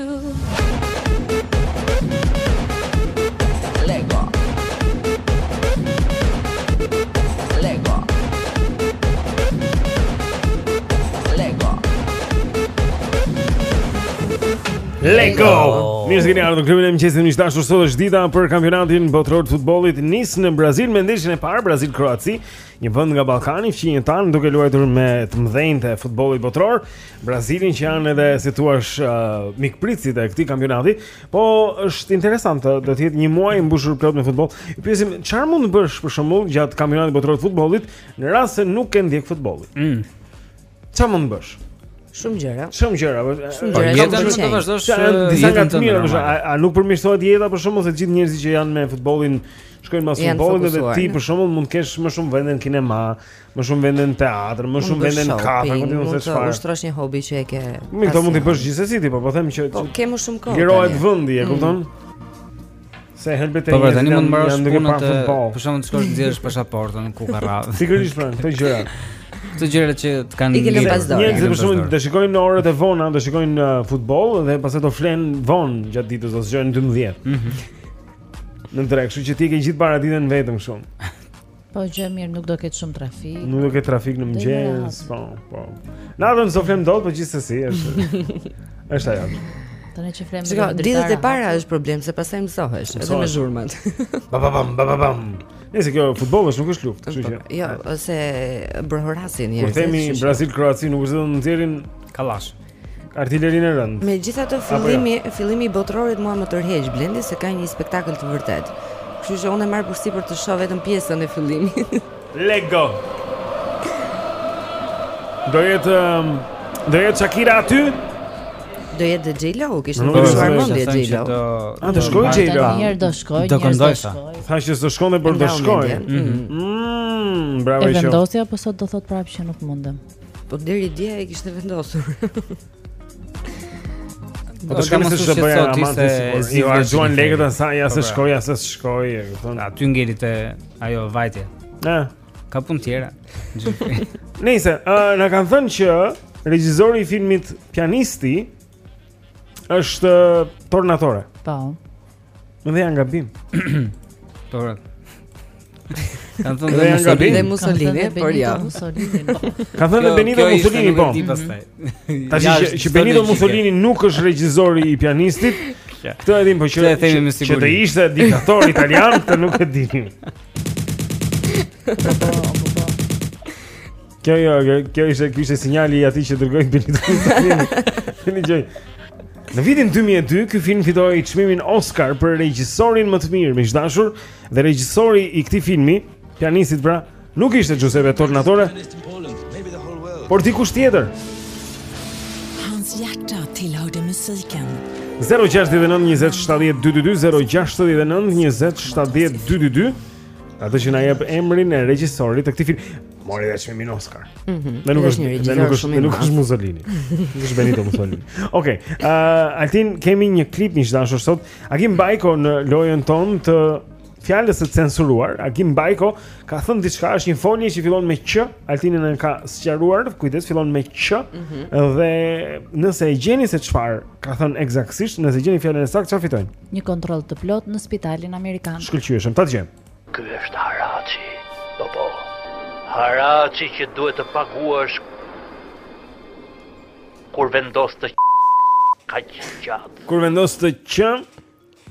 Lego. Mirë se keni ardhur në klubin e mëngjesit miq të dashur. Sot është dita për kampionatin botëror të futbollit. Nis në Brazil me ndeshjen e parë Brazil-Kroaci, një vend nga Ballkani, fqinjët tanë, duke luajtur me të mëdhenjtë e futbollit botëror. Brazilin që janë edhe si thuhet uh, mikpritësit e këtij kampionati, po është interesante do të jetë një muaj i mbushur plot me futboll. Ju pyesim çfarë mund të bësh për shembull gjatë kampionatit botëror të futbollit në rast se nuk e ndjek futbollin. Mm. Çfarë mm. mund të bësh? Shumë gjëra. Shumë gjëra. Po, shumë po, gjëra. Jeta nuk do vazhdojë. Disa nga të mira, a, a nuk përmirësohet jeta për shkak se gjithë njerëzit që janë me futbollin shkojnë pas futbollit dhe ti për shembull mund të kesh më shumë vende në kinema, Më shumë vende në teatr, më shumë vende në kafe, më shumë mund të ushtrosh një hobi që e ke. Mirë këto mund të bësh gjithsesi ti, po po them që po ke më shumë kohë. Lirohet vendi, e mm. kupton? Se helbet e një. Po tani mund të marrësh punën e futbollit. Për shembull të shkosh të nxjerrësh pasaportën ku ka radhë. Sigurisht pran, këto gjëra. Këto gjëra që të kanë lidhje me pasdorë. Njerëz për shembull do shikojnë në orët e vona, do shikojnë uh, futboll dhe pastaj do flenë vonë gjatë ditës, do zgjohen 12. Mhm. Në drejtë, kështu që ti ke gjithë paraditën vetëm kështu. Po gjë e mirë, nuk do ketë shumë trafik. Nuk do ketë trafik në mëngjes, po, po. Natën do flemë dot, po gjithsesi është. Është ajo. Tani që flemë. Shikoj, ditët e para është problem se pastaj mësohesh edhe me zhurmat. Ba ba bam, ba ba bam. Nejse kjo futbolli nuk është luftë, kështu që. Jo, ose brohorasin njerëz. Kur themi Brazil Kroaci nuk është vetëm nxjerrin kallash. Artilerinë e rëndë. Megjithatë jo? fillimi jo? fillimi i botërorit mua më tërheq Blendi se ka një spektakël të vërtetë. Kështu që unë e marr përsipër të shoh vetëm pjesën e fillimit. Lego. Do jetë um, do jetë Shakira aty? Do jetë dhe J.Lo, kishte ndryshuar mendje J.Lo. A do shkojë J.Lo? Do një herë do shkojë. Do këndoj sa. Tha që s'do shkonte por do shkojë. Mhm. Mm, bravo Isha. E vendosi apo sot do thotë prapë që nuk mundem. Po deri dje e kishte vendosur. Po të shkemi se çdo bëja ama se si iu arkëtuan lekët e sa ja ç' po, pra. shkoi ja s' shkoi e kupton. Aty ngeli te ajo vajtje. Ë. Ka punë tjera. Nejse ë na kanë thënë që regjizori i filmit Pianisti është Tornatore. Po. Më dhe janë gabim. Po. Kanë thënë dhe Mussolini dhe Mussolini, por jo. Kanë thënë Benito Mussolini po. Tash që Benito Mussolini nuk është regjizori i pianistit. Këtë e dimë po që e themi me siguri. Që të ishte diktator italian, këtë nuk e dinim. Kjo jo, kjo ishte ky ishte sinjali i atij që dërgoi Benito Mussolini. Keni gjë. Në vitin 2002 ky film fitoi çmimin Oscar për regjisorin më të mirë, miq të dashur, dhe regjisori i këtij filmi, pianistit pra, nuk ishte Giuseppe Tornatore, por dikush tjetër. Hans Jachter til heute Musiken. 0692070222 Atë që na jep emrin e regjisorit të këtij filmi. Mori dhe çmimin Oscar. Mm -hmm. Dhe nuk është dhe nuk është nuk është Mussolini. Nuk është Benito Mussolini. Okej. Okay. Ë uh, Altin kemi një klip miq të dashur sot. Agim Bajko në lojën tonë të fjalës së censuruar. Agim Bajko ka thënë diçka, është një folje që fillon me q. Altini e ka sqaruar, kujdes fillon me q. Mm -hmm. Dhe nëse e gjeni se çfarë ka thënë eksaktësisht, nëse gjeni fjalën e saktë, çfarë fitojnë? Një kontroll të plotë në spitalin amerikan. Shkëlqyeshëm, ta dëgjojmë. Ky është haraci, po po, haraci që duhet të paguash kur vendos të kaq gjatë. Kur vendos të që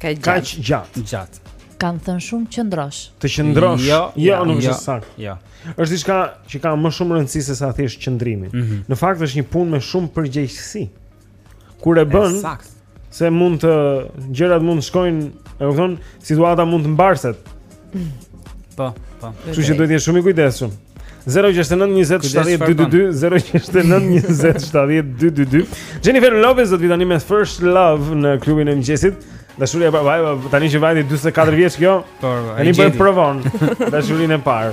kaq gjatë. Kaq gjatë. Gjatë. Kanë thënë shumë qëndrosh. Të qëndrosh. Jo, jo, jo nuk është jo, saktë. Jo. Është diçka që ka më shumë rëndësi se sa thjesht qëndrimi. Mm -hmm. Në fakt është një punë me shumë përgjegjësi. Kur e bën, Ekzakt. se mund të gjërat mund të shkojnë, e kupton, situata mund të mbarset. Po, po. Kështu që duhet të jesh shumë i kujdesshëm. 069 20 Kujdes 70 çfarë bën. 222 069 20 70 222 Jennifer Lopez do të vijë tani me First Love në klubin e mëngjesit. Dashuria e parë, tani që vajti 44 vjeç kjo, Por, tani po e provon dashurinë e parë.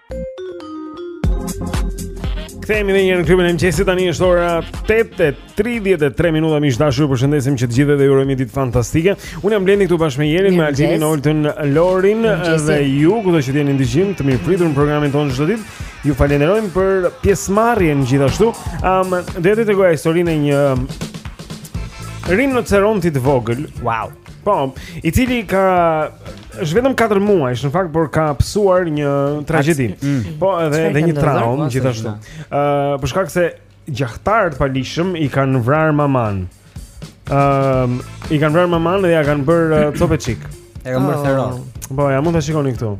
Rikthehemi edhe një herë në klubin e mëngjesit Tani është ora 8.33 minuta Miq të dashur përshëndesim që të gjithë dhe ju urojmë një ditë fantastike Unë jam Blendi këtu bashkë me Jerin Me Altinin Oltën Lorin Dhe ju kudo që të jeni në dëgjim Të mirëpritur në programin tonë çdo ditë Ju falenderojmë për pjesëmarrjen gjithashtu um, Do të tregoja historin e një rinoceronti të vogël Wow Po, i cili ka është vetëm 4 muajsh, në fakt, por ka pësuar një tragjedi. Mm. Po edhe dhe një traumë gjithashtu. Ë, për shkak se gjahtarë të paligjshëm i kanë vrarë mamanë. Ë, i kanë vrarë mamanë dhe ia kanë bërë copë e çikë. E kanë bërë theror. Oh. Po, ja mund ta shikoni këtu.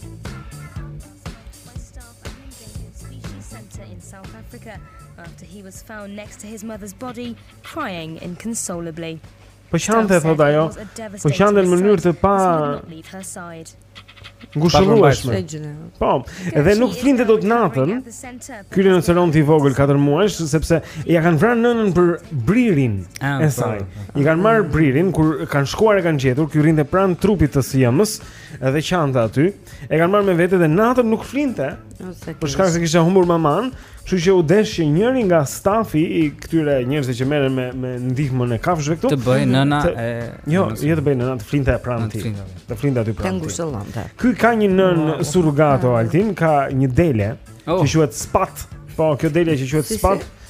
Found next to his mother's body, crying inconsolably. Po qante thotë ajo, po qante në mënyrë të pangushëllueshme. Po, edhe nuk flinte dot natën. Ky rinoceronti i vogël 4 muajsh sepse ia kanë vrarë nënën për bririn ah, e po. saj. I kanë marrë bririn kur kanë shkuar e kanë gjetur, ky rrinte pranë trupit të së ëmës, edhe qante aty. E kanë marrë me vete dhe natën nuk flinte. Për shkak se kishte humbur mamanë, kështu që u desh që njëri nga stafi i këtyre njerëzve që merren me me ndihmën e kafshëve këtu. Të bëjë nënën të, e Jo, jo të bëjë nënën, të flinte pranë tij. Të flinte aty pranë. Të ngushëllonte. Ky ka një nënë no. surrogato Altin, ka një dele oh. që quhet Spat. Po, kjo dele që quhet si, Spat. Si.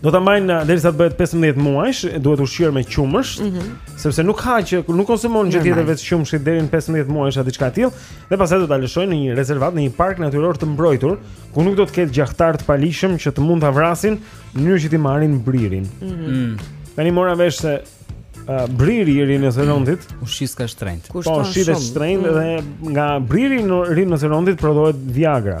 Do ta mbajnë uh, derisa të bëhet 15 muajsh, duhet ushqyer me qumësht, mm -hmm. sepse nuk ka që nuk konsumon gjë tjetër veç qumësht deri në 15 muajsh apo diçka të tillë, dhe pastaj do ta lëshojnë në një rezervat, në një park natyror të mbrojtur, ku nuk do të ketë gjahtarë të paligjshëm që të mund ta vrasin në mënyrë që t'i marrin bririn. Mm -hmm. Tani mora vesh se uh, briri i rinocerontit mm -hmm. u shitka shtrenjtë. Po, u shitka shtrenjtë mm -hmm. dhe nga briri i rinocerontit prodhohet Viagra.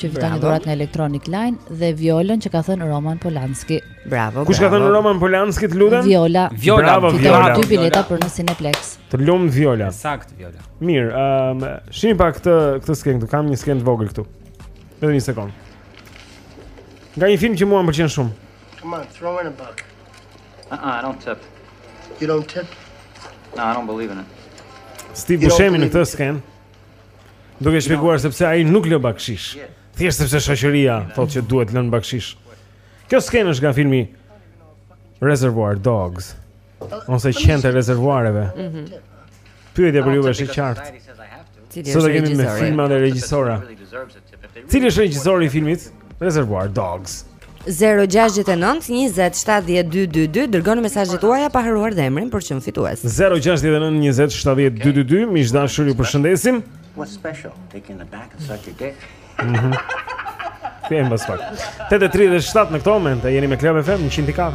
Që fiton një dhuratë nga Electronic Line dhe Violën që ka thënë Roman Polanski. Bravo. Kush ka thënë Roman Polanski, të lutem? Viola. Viola, bravo Viola. Dy bileta për në Cineplex. Të lumtë Viola. Saktë Viola. Mirë, ëm, um, shihni pak këtë këtë skenë këtu. Kam një skenë të vogël këtu. Vetëm një sekond. Nga një film që mua më pëlqen shumë. Come on, throw in a buck. Uh -uh, I don't tip. You don't tip? No, I don't believe in it. Steve Buscemi në këtë skenë. Duke shpjeguar sepse ai nuk lë bakshish. Thjesht sepse shoqëria thotë që duhet lënë bakshish. Kjo skenë është nga filmi Reservoir Dogs. Ose qentë e rezervuarëve. Mhm. Pyetja për ju është e qartë. Sot do kemi me filma dhe regjisora. Cili është regjisori i filmit Reservoir Dogs? 0692070222 dërgoni mesazhet tuaja pa harruar dhe emrin për të qenë fitues. 0692070222 miq të dashur ju përshëndesim. What special? Take in the back and suck your dick. Mhm. Jemi bashkë. 8:37 në këtë moment, jeni me Club FM 104.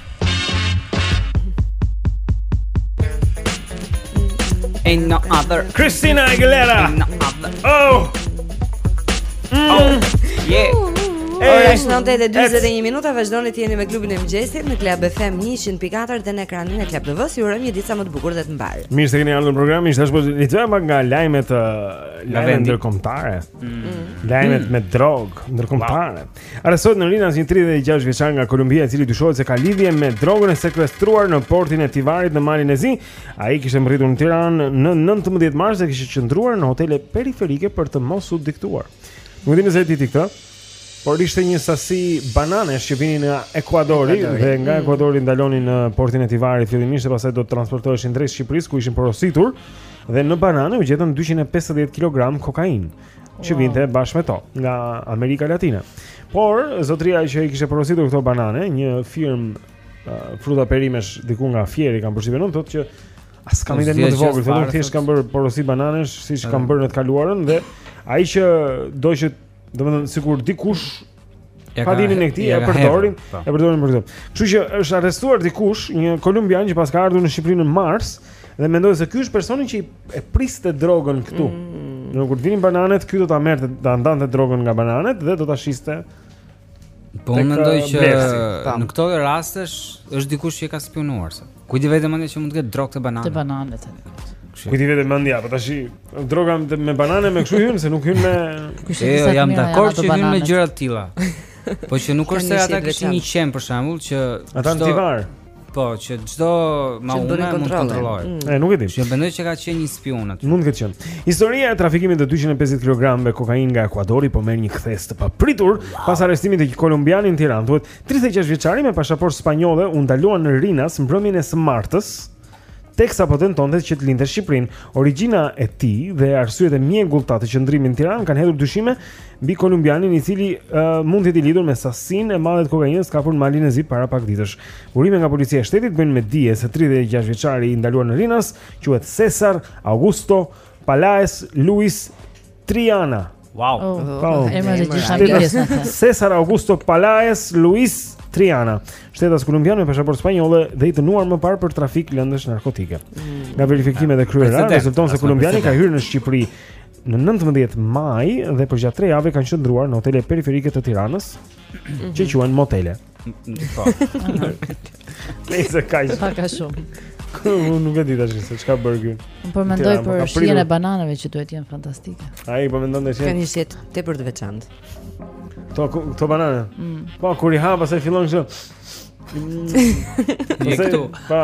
Ain't no other Christina Aguilera Ain't no other Oh mm. Oh Yeah Ora është 9:41 minuta, vazhdoni të jeni me klubin e mëngjesit në Club FM 104 dhe në ekranin e Club TV. Ju urojmë një ditë sa më të bukur dhe të mbarë. Mirë se keni ardhur në program. Ishte ashtu i thënë pak nga lajmet e uh, lajmeve ndërkombëtare. Mm. Lajmet mm. me drogë ndërkombëtare. Arrestohet në Rinas një 36 vjeçar nga Kolumbia, i cili dyshohet se ka lidhje me drogën e sekuestruar në portin e Tivarit në Malin e Zi. Ai kishte mbërritur në Tiranë në 19 mars dhe kishte qëndruar në hotele periferike për të mos u diktuar. Nuk di nëse e dini këtë, por ishte një sasi bananesh që vinin nga Ekuadori dhe nga mm. Ekuadori ndalonin në portin e Tivarit fillimisht dhe pastaj do të transportoheshin drejt Shqipërisë ku ishin porositur dhe në banane u gjetën 250 kg kokainë. që vinte bashkë me to nga Amerika Latine. Por zotria që i kishte porositur këto banane, një firmë uh, fruta perimesh diku nga Fieri kam përshtypjen unë thotë që as kam idenë më të vogël, thotë nuk thjesht kam bërë porosi bananesh siç kam bërë në të kaluarën dhe ai që do që domethënë sikur dikush Ja ka dinin e këtij, e përdorin, po. e përdorin për këtë. Kështu që është arrestuar dikush, një kolumbian që paska ardhur në Shqipëri në mars dhe mendohet se ky është personi që e priste drogën këtu. Mm. Në kur të vinin bananet, ky do ta merrte, do ta ndante drogën nga bananet dhe do ta shiste. Po mendoj që në këto raste është dikush që e ka spiunuar se. Kujt i vete mendja që mund të ketë drogë te banane. Te banane tani. Ku të vete mendja, po tash droga me banane me kështu hyn se nuk hyn me Jo, jam dakord që hyn me gjëra të tilla. Po që nuk është se ata kishin një qen për shembull që ata në tivar. Po, që çdo ma unë mund të kontrolloj. Mm. E nuk e di. Unë mendoj që ka qenë një spiun aty. Mund të ketë qenë. Historia e trafikimit të 250 kg kokainë nga Ekuadori po merr një kthesë të papritur pas arrestimit të një kolumbiani në Tiranë. Thuhet Tridhjetë e gjashtë vjeçari me pashaportë spanjolle u ndalua në Rinas mbrëmjen e së martës, teksa po tentonte që të linte Shqipërinë. Origjina e tij dhe arsyet e mjegullta të qëndrimit në Tiranë kanë hedhur dyshime mbi kolumbianin i cili uh, mund të jetë i lidhur me sasinë e madhe të kokainës kapur në Malin e Zi para pak ditësh. Burime nga policia e shtetit bëjnë me dije se 36 vjeçari i ndaluar në Rinas quhet Cesar Augusto Palaes Luis Triana. Wow. Oh, oh, oh. Emra të gjitha pjesë. Cesar Augusto Palaes Luis Triana, shtetas kolumbian me pasaportë spanjolle dhe i dënuar më parë për trafik lëndësh narkotike. Mm. Nga verifikimet e kryera rezulton se kolumbiani ka hyrë në Shqipëri në 19 maj dhe përgjatë 3 javëve ka qëndruar në hotele periferike të Tiranës, mhm. që quhen motele. Po. Nëse ka ishte. Pak a shumë. Unë nuk e di tash se ç'ka bërë ky. Unë po mendoj për shijen e bananeve që duhet të jenë fantastike. Ai po mendon se kanë një shije tepër të veçantë. Këto banane. Mm. Po kur i ha pastaj fillon kështu. Mm. Je këtu. Po.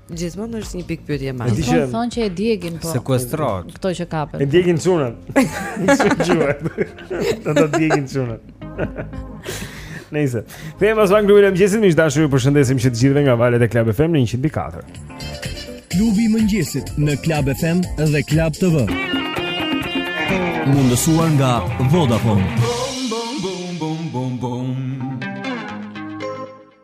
Gjithmonë është një pikëpyetje më. Ata thonë që e djegin po. Sekuestrohet. Kto që kapen. E djegin çunën. Çunën. Do të djegin çunën. Nëse. Them as vang lutem gjithsesi miq të dashur ju përshëndesim që të gjithëve nga valët e Club FM në 104. Klubi i mëngjesit në Club FM dhe Club TV. Mundësuar nga Vodafone.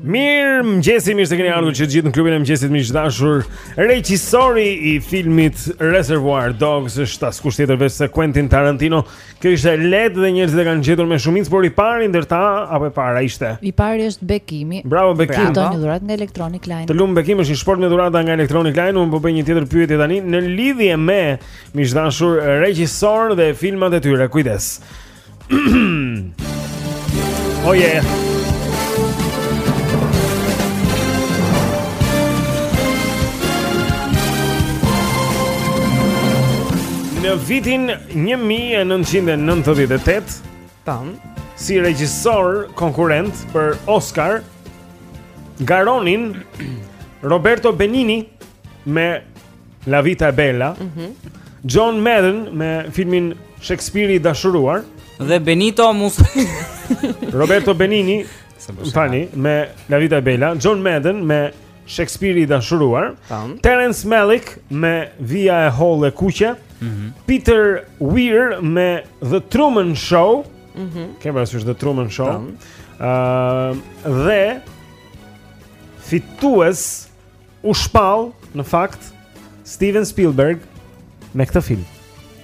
Mirëmëngjesi, mirë se keni ardhur që të gjithë në klubin e mëngjesit miq të dashur. Regjisori i filmit Reservoir Dogs është askush tjetër veçse Quentin Tarantino. Kjo ishte e lehtë dhe njerëzit e kanë gjetur me shumicë, por i pari ndër ta apo e para ishte. I pari është Bekimi. Bravo Bekim. Do një dhuratë nga Electronic Line. Të lumtë Bekim, është një shportë me dhurata nga Electronic Line. Unë po bëj një tjetër pyetje tani në lidhje me miq të dashur regjisorë dhe filmat e tyre. Kujdes. oh yeah. Në vitin 1998, tan si regjisorë konkurrentë për Oscar garonin Roberto Benigni me La Vita e Bella. Mhm. Mm John Madden me filmin Shakespeare i dashuruar dhe Benito Mussolini. Roberto Benigni, më falni, me La Vita e Bella, John Madden me Shakespeare i dashuruar, Tam. Terrence Malick me Vija e Hollë e Kuqe, mm -hmm. Peter Weir me The Truman Show. Mhm. Mm Kemi parasysh The Truman Show. Ëh, uh, dhe fitues u shpall në fakt Steven Spielberg me këtë film.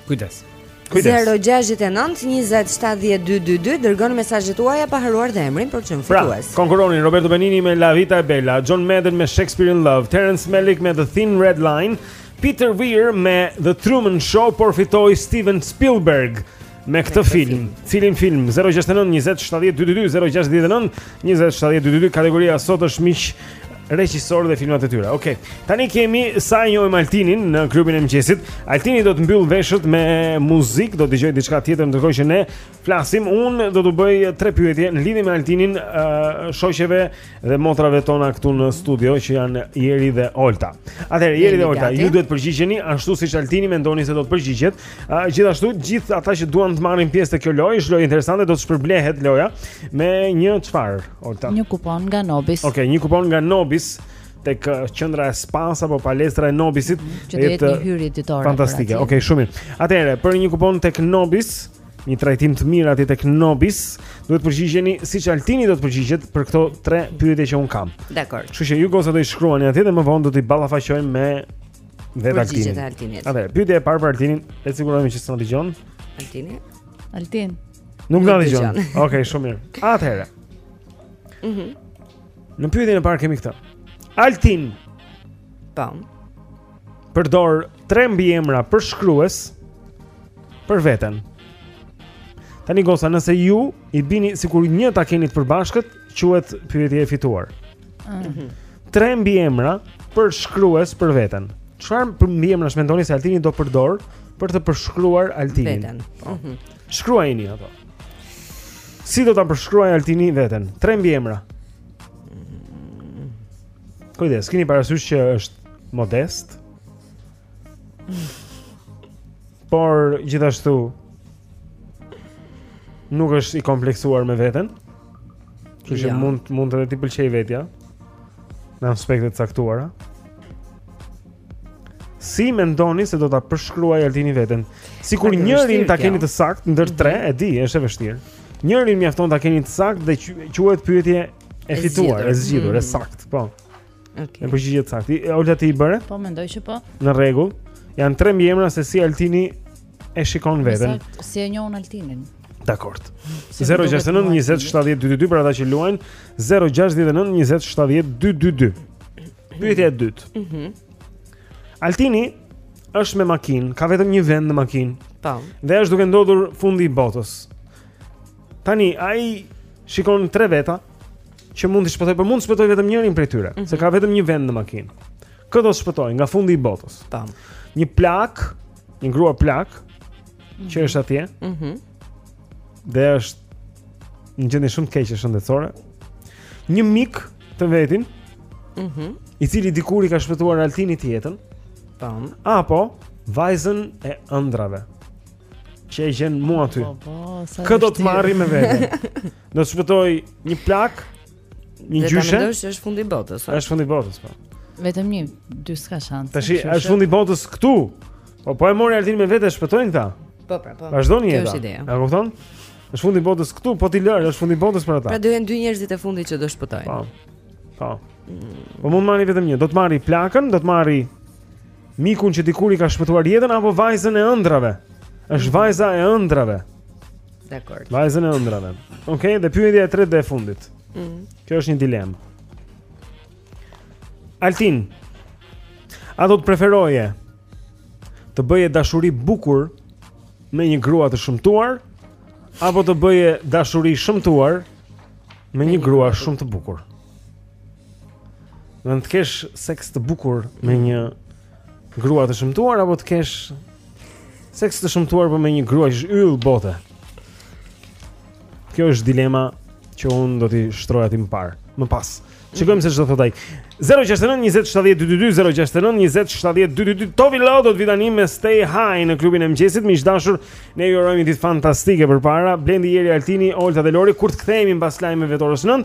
Kujdes. Kujdes. 069 20 7222 dërgoni mesazhet tuaja pa harruar dhe emrin për çm pra, fitues. Pra, konkurronin Roberto Benigni me La Vita e Bella, John Madden me Shakespeare in Love, Terrence Malick me The Thin Red Line, Peter Weir me The Truman Show por fitoi Steven Spielberg me këtë film. Cilin film? 069 20 70 222 069 20 70 222 kategoria sot është miq regjisor dhe filmat e tyre. Okej. Okay. Tani kemi sa e njohim Altinin në klubin e mëngjesit. Altini do të mbyll veshët me muzikë, do të dëgjoj diçka tjetër ndërkohë që ne flasim. Unë do t'u bëj tre pyetje në lidhje me Altinin, uh, shoqeve dhe motrave tona këtu në studio që janë Jeri dhe Olta. Atëherë Jeri dhe Olta, ju duhet të përgjigjeni ashtu siç Altini mendoni se do të përgjigjet. Uh, gjithashtu, gjithë ata që duan të marrin pjesë te kjo lojë, është lojë interesante, do të shpërblehet loja me një çfarë, Olta? Një kupon nga Nobis. Okej, okay, një kupon nga Nobis tek uh, qendra e spa-s apo palestra e Nobisit. Mm -hmm, që do jetë një hyrje ditore. Fantastike. Okej, okay, shumë mirë. Atëherë, për një kupon tek Nobis, Një trajtim të mirë atje tek Nobis. Duhet të përgjigjeni siç Altini do të përgjigjet për këto tre pyetje që unë kam. Dakord. Kështu që ju goca do i shkruani atje dhe më vonë do t'i ballafaqojmë me vetë Altinin. Altinit. Atëherë, pyetja e parë për Altinin, le të sigurohemi që s'na dëgjon. Altini. Altin. Nuk na dëgjon. Okej, okay, shumë mirë. Atëherë. Mhm. Mm në pyetjen e parë kemi këtë. Altin. Pam. Po. Përdor tre mbiemra përshkrues për veten. Tani goca, nëse ju i bini sikur një ta keni të përbashkët, quhet pyetje e fituar. Mhm. Tre mbiemra përshkrues për veten. Çfarë mbiemra mendoni se Altini do përdor për të përshkruar Altinin? Veten. Po. Mhm. Shkruajini ato. Si do ta përshkruaj Altini veten? Tre mbiemra. Kujdes, keni parasysh që është modest? Por gjithashtu nuk është i kompleksuar me veten. Kështu që ja. mund mund t'i pëlqej vetja në aspekte të caktuara. Si mendoni se do ta përshkruaj Altini veten? Sikur njërin ta keni të saktë ndër tre, mhm. e di, është e vështirë. Njërin mjafton ta keni të saktë dhe quhet pyetje e fituar, e zgjidhur, e mm. saktë, po. Okay. Një përgjigje të saktë. Olta ti i bëre? Po mendoj që po. Në rregull. Janë tre mbiemra se si Altini e shikon veten. Si e njohun Altinin? Dakord. 069 20 70 222 për ata që luajnë 069 20 70 222. Pyetja e dytë. Mhm. Altini është me makinë, ka vetëm një vend në makinë. Po. Dhe është duke ndodhur fundi i botës. Tani ai shikon tre veta që mund të shpëtojë, por mund të shpëtojë vetëm njërin prej tyre, mm -hmm. se ka vetëm një vend në makinë. Kë do të shpëtojë nga fundi i botës? Tam. Një plak, një grua plakë mm -hmm. që mhm. është atje. Mhm. Mm dhe është në gjendje shumë të keqe shëndetësore. Një mik të vetin, mhm, mm i cili dikur i ka shpëtuar Altinit jetën. Tam. Apo vajzën e ëndrrave. Që e gjen mua ty. Po, po, Kë do të marri me vete? Do të shpëtoj një plak, një gjyshe. Do ta mendosh se është fundi i botës. Është fundi i botës, po. Vetëm një, dy s'ka shans. Tash është fundi i botës këtu. Po po e mori Altini me vete, shpëtojnë këta. Po, pra, po. Vazhdon jeta. Kjo është ideja. A kupton? Është fundi i botës këtu, po ti lër, është fundi i botës për ata. Pra do jenë dy njerëzit e fundit që do shpëtojnë. Po. Po. Po mund marri vetëm një, do të marri plakën, do të marri Mikun që dikur i ka shpëtuar jetën apo vajzën e ëndrrave? Është vajza e ëndrrave. Dakord. Vajzën e ëndrrave. Okej, okay, dhe pyetja e tretë dhe e fundit. Mm. Kjo është një dilemë. Altin. A do të preferoje të bëje dashuri bukur me një grua të shëmtuar apo të bëje dashuri shëmtuar me një grua shumë të bukur? Do të kesh seks të bukur me një grua të shëmtuar apo të kesh seks të shëmtuar po me një grua që është yll bote. Kjo është dilema që un do t'i shtroj Altinit më parë, më pas. Shikojmë se çfarë thotë ai. 069 20 70 222 069 20 70 222 Tove Lo do të vijë tani me Stay High në klubin e mëngjesit. Miq të dashur, ne ju urojmë ditë fantastike përpara. Blendi, Iri, Altini, Olta dhe Lori kur të kthehemi mbas lajmeve të orës 9.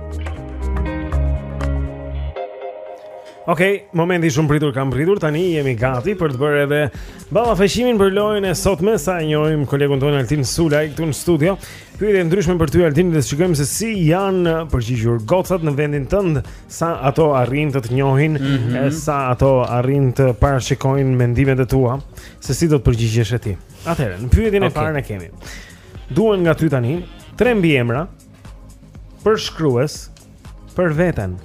Ok, momenti i shumëpritur ka mbërritur, tani jemi gati për të bërë edhe ballafaqimin për lojën e sotme, sa e njohim kolegun tonë Altin Sulaj këtu në studio. Pyetje të ndryshme për ty Altin dhe shikojmë se si janë përgjigjur gocat në vendin tënd, sa ato arrijnë të të njohin, mm -hmm. e sa ato arrijnë të parashikojnë mendimet e tua, se si do të përgjigjeshe ti. Atëherë, në pyetjen e okay. e kemi. Duhen nga ty tani, tre mbiemra, Përshkrues, për veten.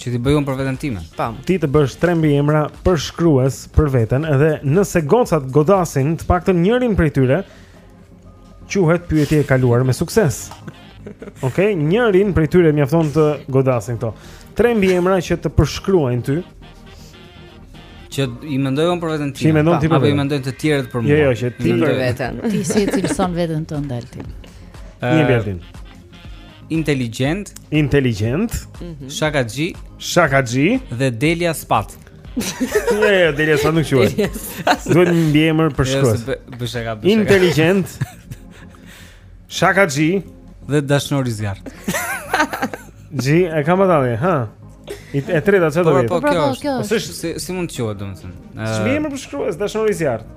Që t'i bëj unë për veten time. Tam. Ti të bësh tre mbiemra përshkrues, për veten, dhe nëse gocat godasin, të paktën njërin prej tyre quhet pyetje e kaluar me sukses. Okej, okay? njërin prej tyre mjafton të godasin këto. Tre mbiemra që të përshkruajnë ty. Që i mendoj unë për veten time. T'i mendon ti për veten. Apo i mendojnë të tjerët për mua. Jo, jo, që ti për veten. Ti si e cilëson veten tënde Altin? Një bjertin Inteligjent Inteligjent mm -hmm. Shakaxhi Shakaxhi Dhe Delia Spat Jo, jo, Delia Spat nuk quhet Duhet një mbiemër përshkrues Inteligjent Shakaxhi Dhe Dashnor i zjarrtë G, e kam atali, ha E treta çfarë do po, po, po, po kjo është. Po si si mund të quhet domethënë? Ç'mbiemër përshkrues dashnor i zjarrtë.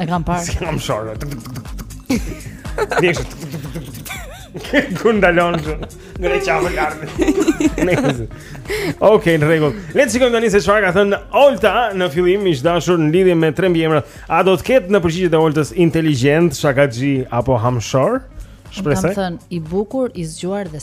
E kam parë. Si hamshor. Dikë. Ku ndalon ju? Në le çamë gardh. Nëse. Okej, në rregull. Le të shikojmë tani se çfarë ka thënë Olta në fillim Ishdashur në lidhje me tre mbiemrat. A do të ketë në përgjigjet e Oltës inteligjent, shakaxhi apo hamshor? Shpresoj. Kam thënë i bukur, i zgjuar dhe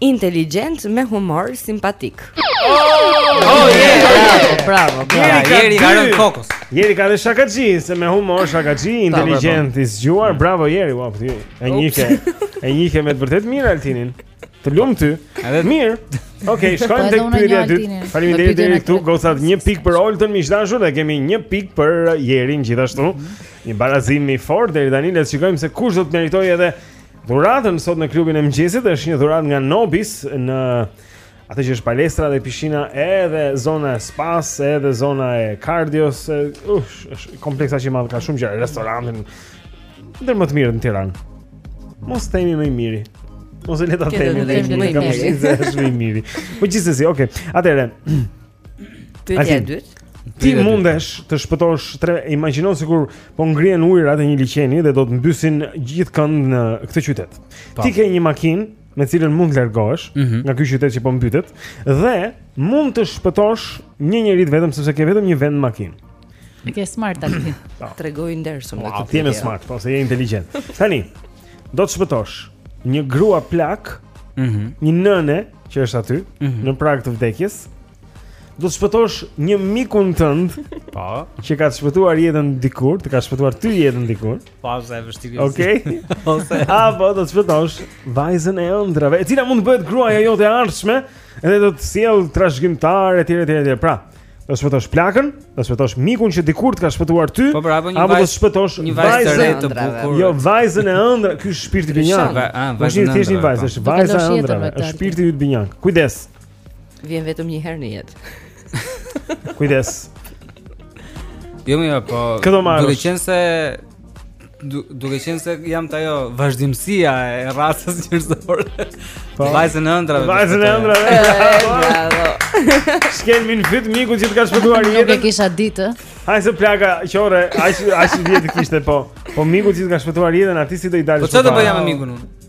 Inteligjent me humor simpatik. Oh, yeah! Bravo, bravo. Jeri ka rënë kokës. Jeri ka dhe shakaxhi, se me humor shakaxhi, inteligjent i zgjuar. Bravo Jeri, wow, ti. E njihke. E njihke me të vërtet mirë Altinin. Të lum ty. Edhe mirë. Okej, okay, po shkojmë tek pyetja e dytë. Faleminderit deri këtu. Gocat 1 pikë për Oltën, Ishdashur, dhe kemi 1 pikë për Jerin gjithashtu. Mhm. Një barazim i fortë deri tani, le të shikojmë se kush do të meritojë edhe Dhuratën sot në klubin e mëngjesit është një dhuratë nga Nobis në atë që është palestra dhe pishina edhe zona e spas, edhe zona e kardios, ush, është kompleks aq i madh ka shumë gjëra, restorantin ndër më të mirë në Tiranë. Mos themi më i miri. Ose le ta themi më i miri. Më i miri. Po gjithsesi, okay. Atëherë Pyetja e dytë. Ti mundesh të shpëtosh tre, imagjino sikur po ngrihen ujërat e një liqeni dhe do të mbysin gjithkënd në këtë qytet. Po. Ti ke një makinë me të cilën mund të largohesh mm -hmm. nga ky qytet që po mbytet dhe mund të shpëtosh një njeri vetëm sepse ke vetëm një vend në makinë. Me ke smart aty. Po. Tregoj ndersum me këtë. Ti je smart, po se je inteligjent. Tani do të shpëtosh një grua plakë, mm -hmm. një nënë që është aty mm -hmm. në prag të vdekjes. Do të shpëtosh një mikun tënd, po, që ka shpëtuar jetën dikur, të ka shpëtuar ty jetën dikur. Po, është e vështirë. Okej. Okay. Apo do të shpëtosh vajzën e ëndrrave, e cila mund të bëhet gruaja jote e ardhshme, edhe do të sjellë trashëgimtarë etj etj etj. Pra, Do shpëtosh plakën, do shpëtosh mikun që dikur të ka shpëtuar ty. Po bravo, apo do shpëtosh një vajzë të re të bukur. Jo, vajzën e ëndrrës, ky është shpirti binjak. Po s'është thjesht një vajzë, është vajza e ëndrrës, është shpirti yt binjak. Kujdes. Vjen vetëm një herë në jetë. Kujdes. Jo më, po. Këto marrësh. Duke qenë se du, duke qenë se jam te ajo vazhdimësia e racës njerëzore po. Vajzën e ëndrrave Vajzën e ëndrrave Bravo Shkel mu në fyt miku që të ka shpëtuar jetën Nuk e kisha ditë Hajt se plaka qore Ashtë vjetë kishte po Po miku që të ka shpëtuar jetën Ati si do i dalë Po që të bëjam e miku nuk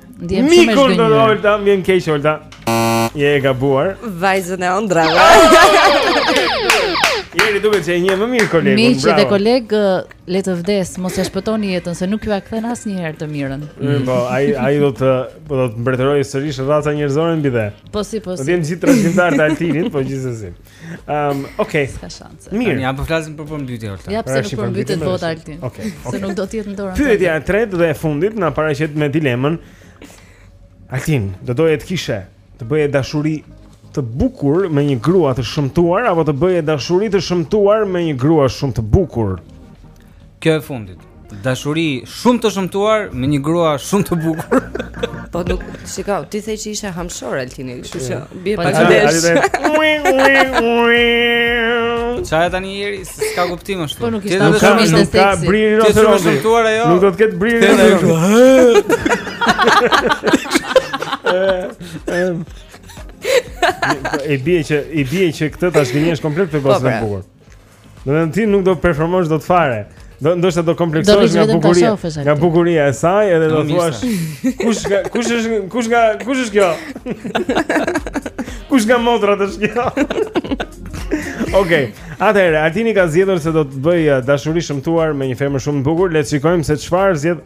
Ndihem shumë e zhgënjyer. Mikun Olta, më vjen keq Olta. Je e gabuar. Vajzën e ëndrrave. Jeri duket që e njeh më mirë kolegun, bravo. Miq dhe kolegë, le të vdesë, mos e shpëtoni jetën, se nuk jua kthen asnjëherë të mirën. Mm, po, ai do të, po do të mbretërojë sërish raca njerëzore mbi dhe. Po si, po si. Po të jenë gjithë trashëgimtarë të Altinit, po gjithë Ehm, okay. S'ka shanse. Mirë. Ja po flasim për përmbytje Olta. Ja pse nuk përmbytet bota Altin. Okej. Se nuk do të jetë në dorën. Pyetja e tretë dhe e fundit na paraqet me dilemën. Altin, do doje të kishe të bëje dashuri të bukur me një grua të shëmtuar apo të bëje dashuri të shëmtuar me një grua shumë të bukur? Kjo e fundit. Dashuri shumë të shëmtuar me një grua shumë të bukur. Po nuk shiko, ti the që ishte hamshor Altini, kështu që bie po, patjetër. Se tani Jeri, s'ka kuptim ashtu. Po nuk ishte hamshor, ishte seksi. Nuk ka brin ose rëndë. E shëmtuar ajo. Nuk do të ketë brin ose rëndë. E bie që e bie që këtë ta zhgënjesh komplet për gocën e bukur. Domethënë nuk do të performosh dot fare. Do ndoshta do kompleksohesh nga bukuria. Nga bukuria e saj edhe do thuash kush nga kush është kush nga kush është kjo? Kush nga motrat është kjo? Okej. Atëherë, Altini ka zgjedhur se do të bëjë uh, dashuri të shëmtuar me një femër shumë të bukur. Le të shikojmë se çfarë zgjedh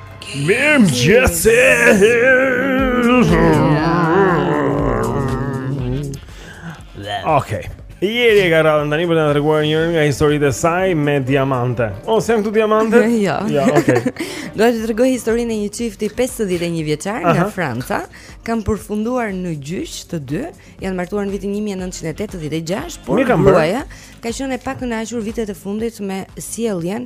Mirë gjithsesi Okej Jeri e ka radhën tani për t'na treguar një nga historitë e saj me diamante. O, se janë këtu diamantet? jo. Jo, okay. Do të tregoj historinë e një çifti 51 vjeçar nga Franca, kanë përfunduar në gjyq të dy, janë martuar në vitin 1986, por gruaja ka qenë e pakënaqur vitet e fundit me sjelljen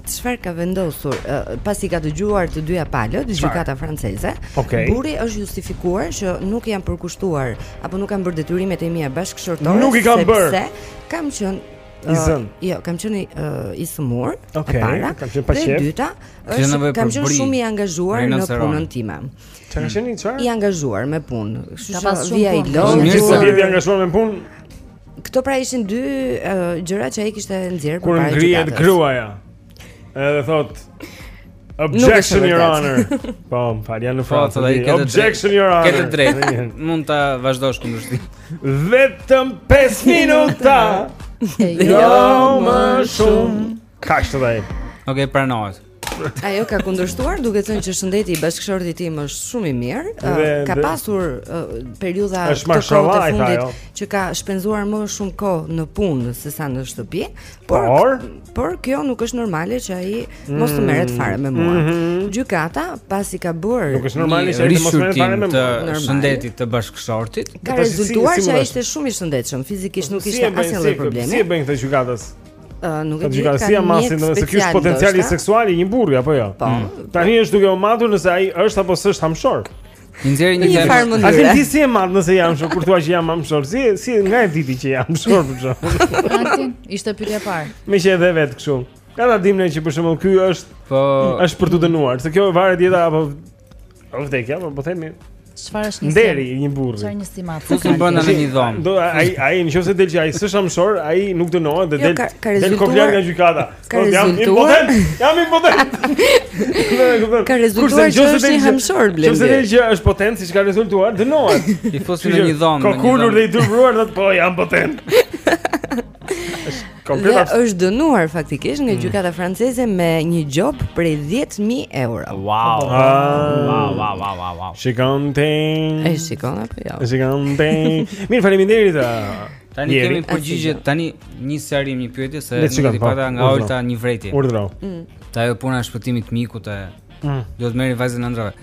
Çfarë ka vendosur, pasi ka dëgjuar të dyja palët, gjykata franceze, okay. burri është justifikuar që nuk jam përkushtuar apo nuk kam bërë detyrimet e mia bashkëshortore. Nuk i kam bërë. Sepse kam qenë i zënë. Uh, jo, kam qenë uh, i sëmurë. Okej. Okay, e para, kam qenë pa qejf. Dhe e dyta, është kam qenë shumë i angazhuar në punën time. Çfarë mm. qenë i çfarë? I angazhuar me punë. Kështu që vija i lodhur. Mirë, sa vjet i angazhuar me punë? Këto pra ishin dy uh, gjëra që ai kishte nxjerrë përpara gjykatës. Kur ngrihet gruaja. Edhe thot Objection your honor. Po, fal janë në Francë. Objection your honor. Këtë drejt. Mund ta vazhdosh kundërshtim. Vetëm 5 minuta. Jo më shumë. Kaq të dha. Okej, okay, pranohet. Ajo ka kundërshtuar duke thënë që shëndeti i bashkëshortit tim është shumë i mirë. Dhe, ka pasur uh, periudha të kohës të fundit ajo. që ka shpenzuar më shumë kohë në punë sesa në shtëpi, por por, por kjo nuk është normale që ai mm, mos të merret fare me mua. Mm -hmm. Gjykata pasi ka bërë Nuk është normale që ai mos merret fare me mua. Të shëndetit të bashkëshortit ka rezultuar si, si që ai ishte shumë i shëndetshëm, fizikisht nuk ishte asnjë problem. Si e bën këtë gjykatës? Uh, nuk e di ka si e masin do të thotë potenciali seksual i një burri apo jo. Po. Mm. Tani është duke u matur nëse ai është apo s'është hamshor. Nxjerrë një gjë. A ke ide si e mat nëse jam hamshor, kur thua që jam hamshor, si si nga e diti që jam hamshor për çfarë. Ishte pyetja e parë. Meqë edhe vetë kështu. Ka ta dimë ne që për shembull ky është po është për t'u dënuar, se kjo varet jeta apo Është vdekja, po po themi Çfarë është një nderi i një burri? Çfarë një stimat? Ku të bën në një dhomë? Do ai ai nëse del që ai s'është hamshor, ai nuk dënohet dhe jo, del. Del kokëjashtë nga gjykata. Ka po, jam impotent. Jam impotent. Ka rezultuar që është një hamshor Blendi. Nëse del që është potent, siç ka rezultuar, dënohet. I fusin në një dhomë. Kokulur dhe i detyruar, thotë po jam potent. Dhe është dënuar faktikisht nga mm. gjykata franceze me një gjobë prej 10000 euro. Wow. Po, po. Wow, wow, wow, wow, wow. Shikon ti. E shikon apo jo? E shikon ti. Mirë, faleminderit. Tani Jeri. kemi përgjigje tani një seri një pyetje se ne do të po. pata nga Olta një vërejtje. Urdhëro. Mm. Ta ajo puna e shpëtimit të mikut e mm. do të merri vajzën e ëndrrave.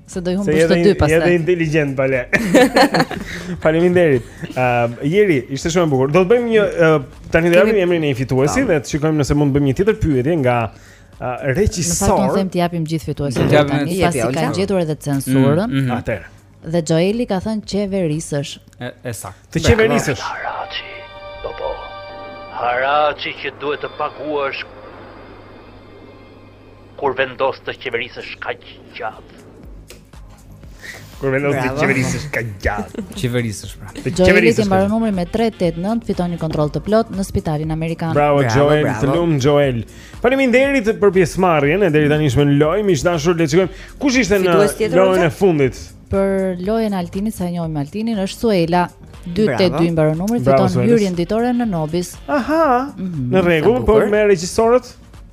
Se do i humbësh të dy pastaj. Je inteligjent pale. Faleminderit. Ëm uh, Jeri, ishte shumë e bukur. Do të bëjmë një uh, tani do japim emrin e një fituesi dhe të shikojmë nëse mund të bëjmë një tjetër pyetje nga uh, regjisori. Në fakt do them të japim gjithë fituesit mm. tani, pasi kanë gjetur edhe censurën. Mm, mm. Atëherë. Dhe Xhoeli ka thënë qeverisësh. Është saktë. Të qeverisësh. Haraçi. Po po. Haraçi që duhet të paguash kur vendos të qeverisësh kaq gjatë. Kur vendos të qeverisësh kaq gjatë. Qeverisësh pra. Të qeverisësh. Ti mbaron numri me 389, fiton një kontroll të plotë në spitalin amerikan. Bravo, bravo Xhoel, bravo. të lumtë Xhoel. Faleminderit për pjesëmarrjen e deri tani ishim në lojë, miq të dashur, le të shikojmë kush ishte në lojën e fundit. Për lojën e Altinit, sa e njohim Altinin, është Suela. 282 mbaron numri, fiton hyrjen ditore në Nobis. Aha. Mm -hmm. Në rregull, po me regjisorët?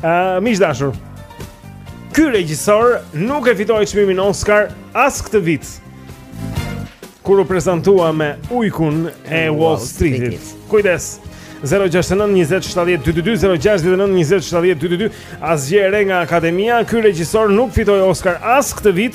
Uh, miq të dashur Ky regjisor nuk e fitoi çmimin Oscar as këtë vit Kur u prezantua me ujkun e Wall Streetit Kujdes 069-2722-069-2722 Asgjë e re nga Akademia Ky regjisor nuk fitoi Oscar as këtë vit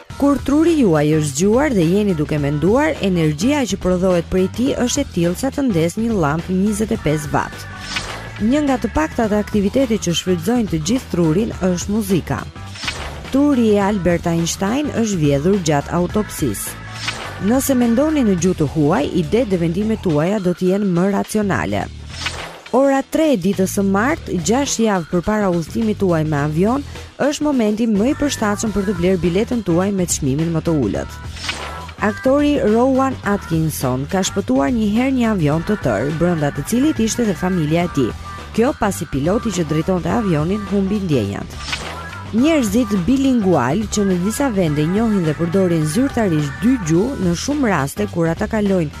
Kur truri juaj është zgjuar dhe jeni duke menduar, energjia që prodhohet prej tij është e tillë sa të ndezë një llampë 25 watt. Një nga të paktat aktivitete që shfrytëzojnë të gjithë trurin është muzika. Truri i Albert Einstein është vjedhur gjatë autopsisë. Nëse mendoni në gjuhë të huaj, idetë dhe vendimet tuaja do të jenë më racionale. Ora 3 e ditës së martë, 6 javë përpara udhëtimit tuaj me avion, Është momenti më i përshtatshëm për të blerë biletën tuaj me çmimin më të ulët. Aktori Rowan Atkinson ka shpëtuar një herë një avion të tërë, brenda të cilit ishte dhe familja e tij. Kjo pasi piloti që drejtonte avionin humbi ndjenjat. Njerëzit bilingual që në disa vende njohin dhe përdorin zyrtarisht dy gjuhë në shumë raste kur ata kalojnë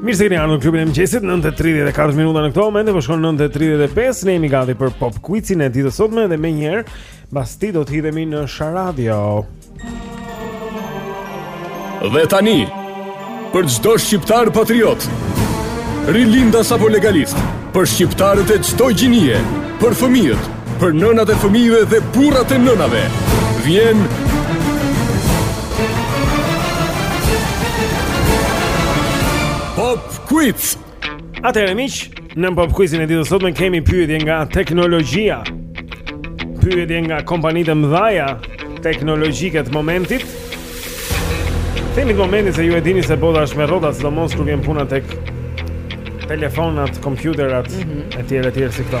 Mirë se keni ardhur në klubin e mëngjesit 9:34 minuta në këtë moment, po shkon 9:35, ne jemi gati për Pop Quizin e ditës sotme dhe menjëherë, mbas tij do të hidhemi në Sharadio. Dhe tani, Për çdo shqiptar patriot, rilindas apo legalist, për shqiptarët e çdo gjinie, për fëmijët, për nënat e fëmijëve dhe burrat e nënave, vjen Pop Quiz. Atëherë miq, në Pop Quizin e ditës sotme kemi pyetje nga teknologjia. Pyetje nga kompanitë e mëdha teknologjike të momentit. Themi të momentit se ju e dini se bota është me rrota, sidomos kur vjen puna tek telefonat, kompjuterat mm -hmm. etj etj si këto.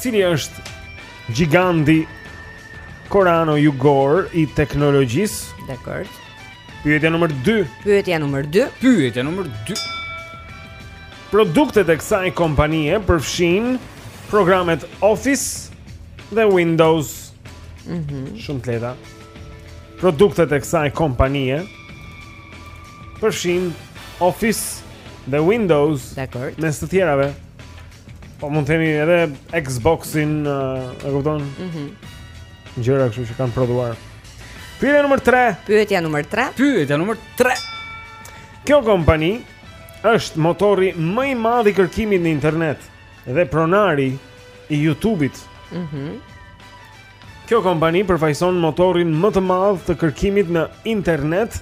Cili është gjiganti koreano-jugor i teknologjisë? Dakord. Pyetja numër 2. Pyetja numër 2. Pyetja numër 2. Produktet e kësaj kompanie përfshijnë programet Office dhe Windows. Mhm. Mm Shumë të lehta. Produktet e kësaj kompanie përfshijnë Office dhe Windows. Dakord. Mes të tjerave. Po mund të themi edhe Xbox-in, e kupton? Mhm. Mm Gjëra kështu që kanë prodhuar. Pyetja numër 3. Pyetja numër 3. Pyetja numër 3. Kjo kompani është motori më i madh i kërkimit në internet dhe pronari i YouTube-it. Mhm. Mm Kjo kompani përfaqëson motorin më të madh të kërkimit në internet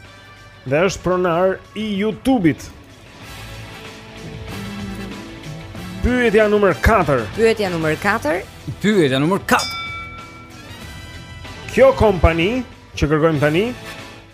dhe është pronar i YouTube-it. Pyetja numër 4. Kjo kompani që kërkojmë tani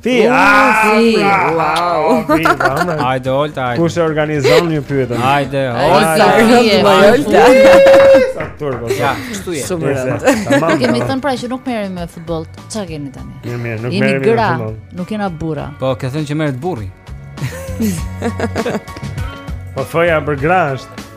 Ti, Ajde, Olta, ajde. Kush e organizon një pyetje? Ajde, Olta. Olta. Sa turbo. Ja, kështu je. Shumë mirë. Kemi thënë pra që nuk merrem me futboll. Ç'a keni tani? Mirë, mirë, nuk merrem me futboll. Nuk jemi burra. Po, ke thënë që merret burri. Po loja për gra është.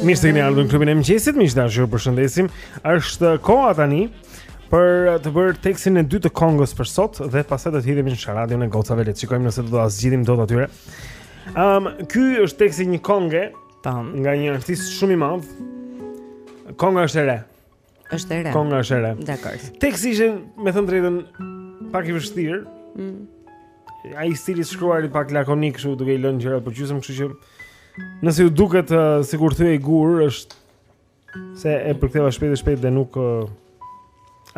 Mirë se keni ardhur në klubin e mëngjesit, miq të dashur, ju përshëndesim. Është koha tani për të bërë tekstin e dytë të kongës për sot dhe pastaj do të hidhemi në sharadën e gocave le të shikojmë nëse do ta zgjidhim dot ato. Ëm, um, ky është teksti i një konge tani nga një artist shumë i madh. Konga është e re. Është e re. Konga është e re. Dakord. Teksti ishte, me thënë të drejtën, pak i vështirë. Mm. Ai stili i të shkruarit pak lakonik, kështu duke i lënë gjërat për gjysmë, kështu që nëse ju duket uh, sikur thyej gur është se e përktheva shpejt e shpejt dhe nuk uh,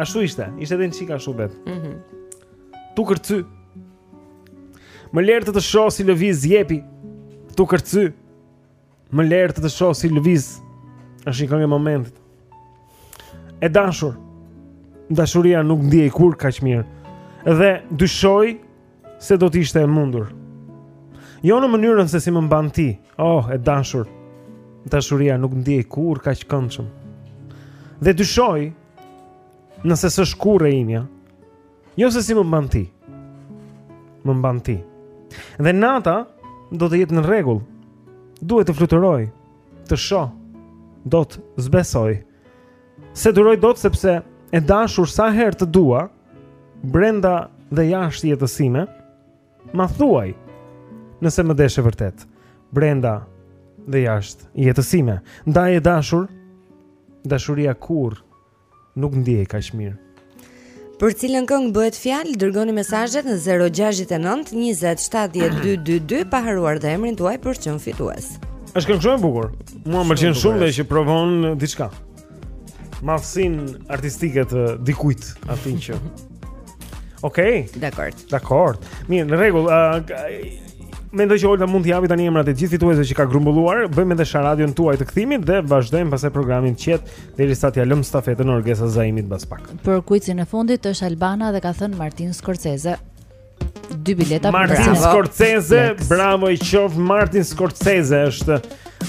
ashtu ishte. Ishte edhe një çik ashtu vetë. Mhm. Mm tu kërcy. Më lër të të shoh si lëviz jepi. Tu kërcy. Më lër të të shoh si lëviz është një këngë e momentit. E dashur. Dashuria nuk ndihej kurrë kaq mirë. Dhe dyshoj se do të ishte e mundur. Jo në mënyrën se si më mban ti. Oh, e dashur. Dashuria nuk ndihej kurrë kaq këndshëm. Dhe dyshoj nëse s'është kurrë e imja. Jo se si më mban ti. Më mban ti. Dhe nata do të jetë në rregull. Duhet të fluturoj, të shoh. Do të besoj. S'e duroj dot sepse e dashur sa herë të dua, brenda dhe jashtë jetës sime, ma thuaj nëse më deshe vërtet. Brenda dhe jashtë jetës sime. Ndaj e dashur, dashuria kurrë Nuk ndihej kaq mirë. Për cilën këngë bëhet fjalë? Dërgoni mesazhet në 069 20 70 222 pa harruar dhe emrin tuaj për të qenë fitues. Është këngë shumë e bukur. Mua më pëlqen shumë dhe që provon diçka. Madhësinë artistike të dikujt aty që Okej. Dakord. Mirë, në rregull. Uh, Mendoj që Olta mund të japi tani emrat e gjithë fituesve që ka grumbulluar. Bëjmë edhe sharadën tuaj të kthimit dhe vazhdojmë pastaj programin qetë derisa t'ia lëmë stafetën Orgesa Zaimit mbas pak. Për kuicin e fundit është Albana dhe ka thënë Martin Scorsese. dy bileta për Martin Scorsese, bravo i qoftë Martin Scorsese është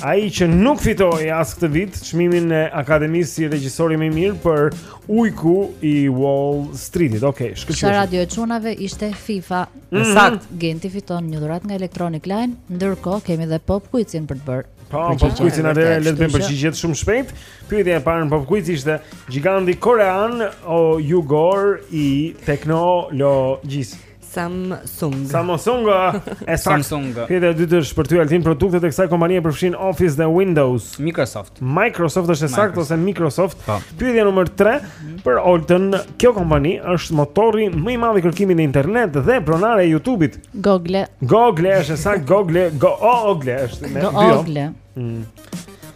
ai që nuk fitoi as këtë vit çmimin e Akademisë si regjisori më i mirë për Ujku i Wall Streetit. Okej, okay, shkëlqyeshëm. Sharada e çunave ishte FIFA. Mm -hmm. Sakt, Genti fiton një dhuratë nga Electronic Line, ndërkohë kemi dhe Pop Quizin për të bërë. Po, po, po, po, po, le të bëjmë përgjigjet shumë shpejt. Pyetja e parë në Pop Quiz ishte gjiganti koreano-jugor i teknologjisë. Samsung. Samsung. E Samsung. Pyetja e dytë është për ty Altin, produktet e kësaj kompanie përfshin Office dhe Windows. Microsoft. Microsoft është saktë ose Microsoft. Po. Pyetja numër 3 për Oltën, kjo kompani është motori më i madh i kërkimit në internet dhe pronare e YouTube-it. Google. Google është saktë Google, go Google është me dy. Google. Mm.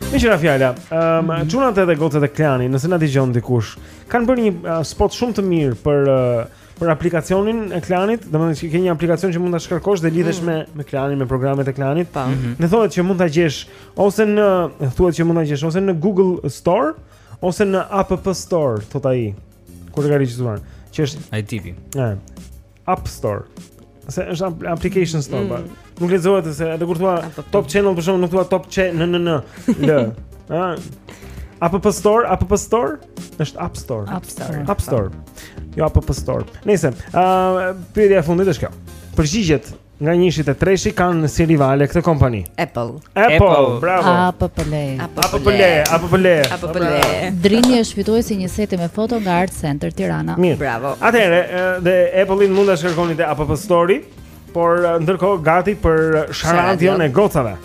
Më jera fjala. Ehm, um, mm. çunat edhe gocat e Klanit, nëse na dëgjon dikush, kanë bërë një uh, spot shumë të mirë për uh, për aplikacionin e klanit, domethënë që ke një aplikacion që mund ta shkarkosh dhe lidhesh mm. me me klanin, me programet e klanit. Mm -hmm. Ne thohet që mund ta gjesh ose në thuhet që mund ta gjesh ose në Google Store ose në App Store, thotë ai. Kur e ka regjistruar, që është ai tipi. Ëh. App Store. Se është application store, mm. Po. nuk lexohet se edhe kur thua po, po. Top Channel për shembull nuk thua Top Ch në në në. L. Ëh. App Store, App Store është App Store. App Store. App Store. Jo App Store. Nejse, ëh, uh, pyetja e fundit është kjo. Përgjigjet Nga njëshi te treshi kanë si rivale këtë kompani. Apple. Apple, bravo. Apple. Apple. Apple. Apple. Apple. Drini është fituesi i një seti me foto nga Art Center Tirana. Mirë. Bravo. Atëherë, dhe Apple-in mund ta shkarkoni te Apple Store, por ndërkohë gati për sharadën e gocave.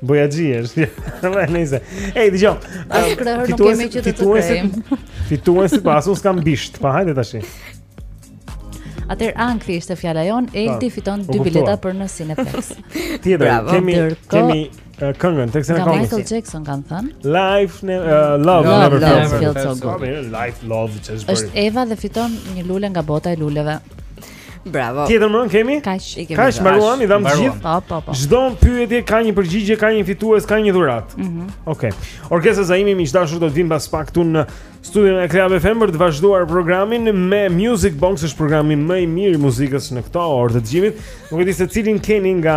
Bojaxhi është. Më nëse. Ej, dëgjoj. Tash krahor nuk kemi që të të fituesit pas, unë s'kam bisht, pa hajde tash. Atëherë Ankthi ishte fjala jonë, po, Elti fiton dy bileta për në Cineplex. Tjetër, kemi kemi këngën tek se na ka Michael Jackson kanë thënë. Life ne, uh, love, love never love, felt so good. Life love just. Është Eva dhe fiton një lule nga bota e luleve. Bravo. Tjetër më kemi? Kaq. Kaq mbaruam, i dham të gjithë. Po, po, po. Çdo pyetje ka një përgjigje, ka një fitues, ka një dhuratë. Mhm. Mm Okej. Okay. Orkestra Zaimi miq të dashur do të vijë pas pak këtu në studion e Club FM për të vazhduar programin me Music Box, është programi më i mirë i muzikës në këtë orë të zgjimit. Nuk e di se cilin keni nga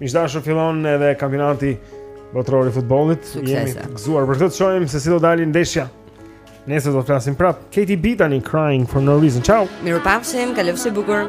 Miq të dashur fillon edhe kampionati botëror i futbollit. Jemi të gëzuar për këtë. Të shohim se si do dali ndeshja. Nesër do të flasim prap. Katy B tani crying for no reason. Ciao. Mirupafshim, kalofshi bukur.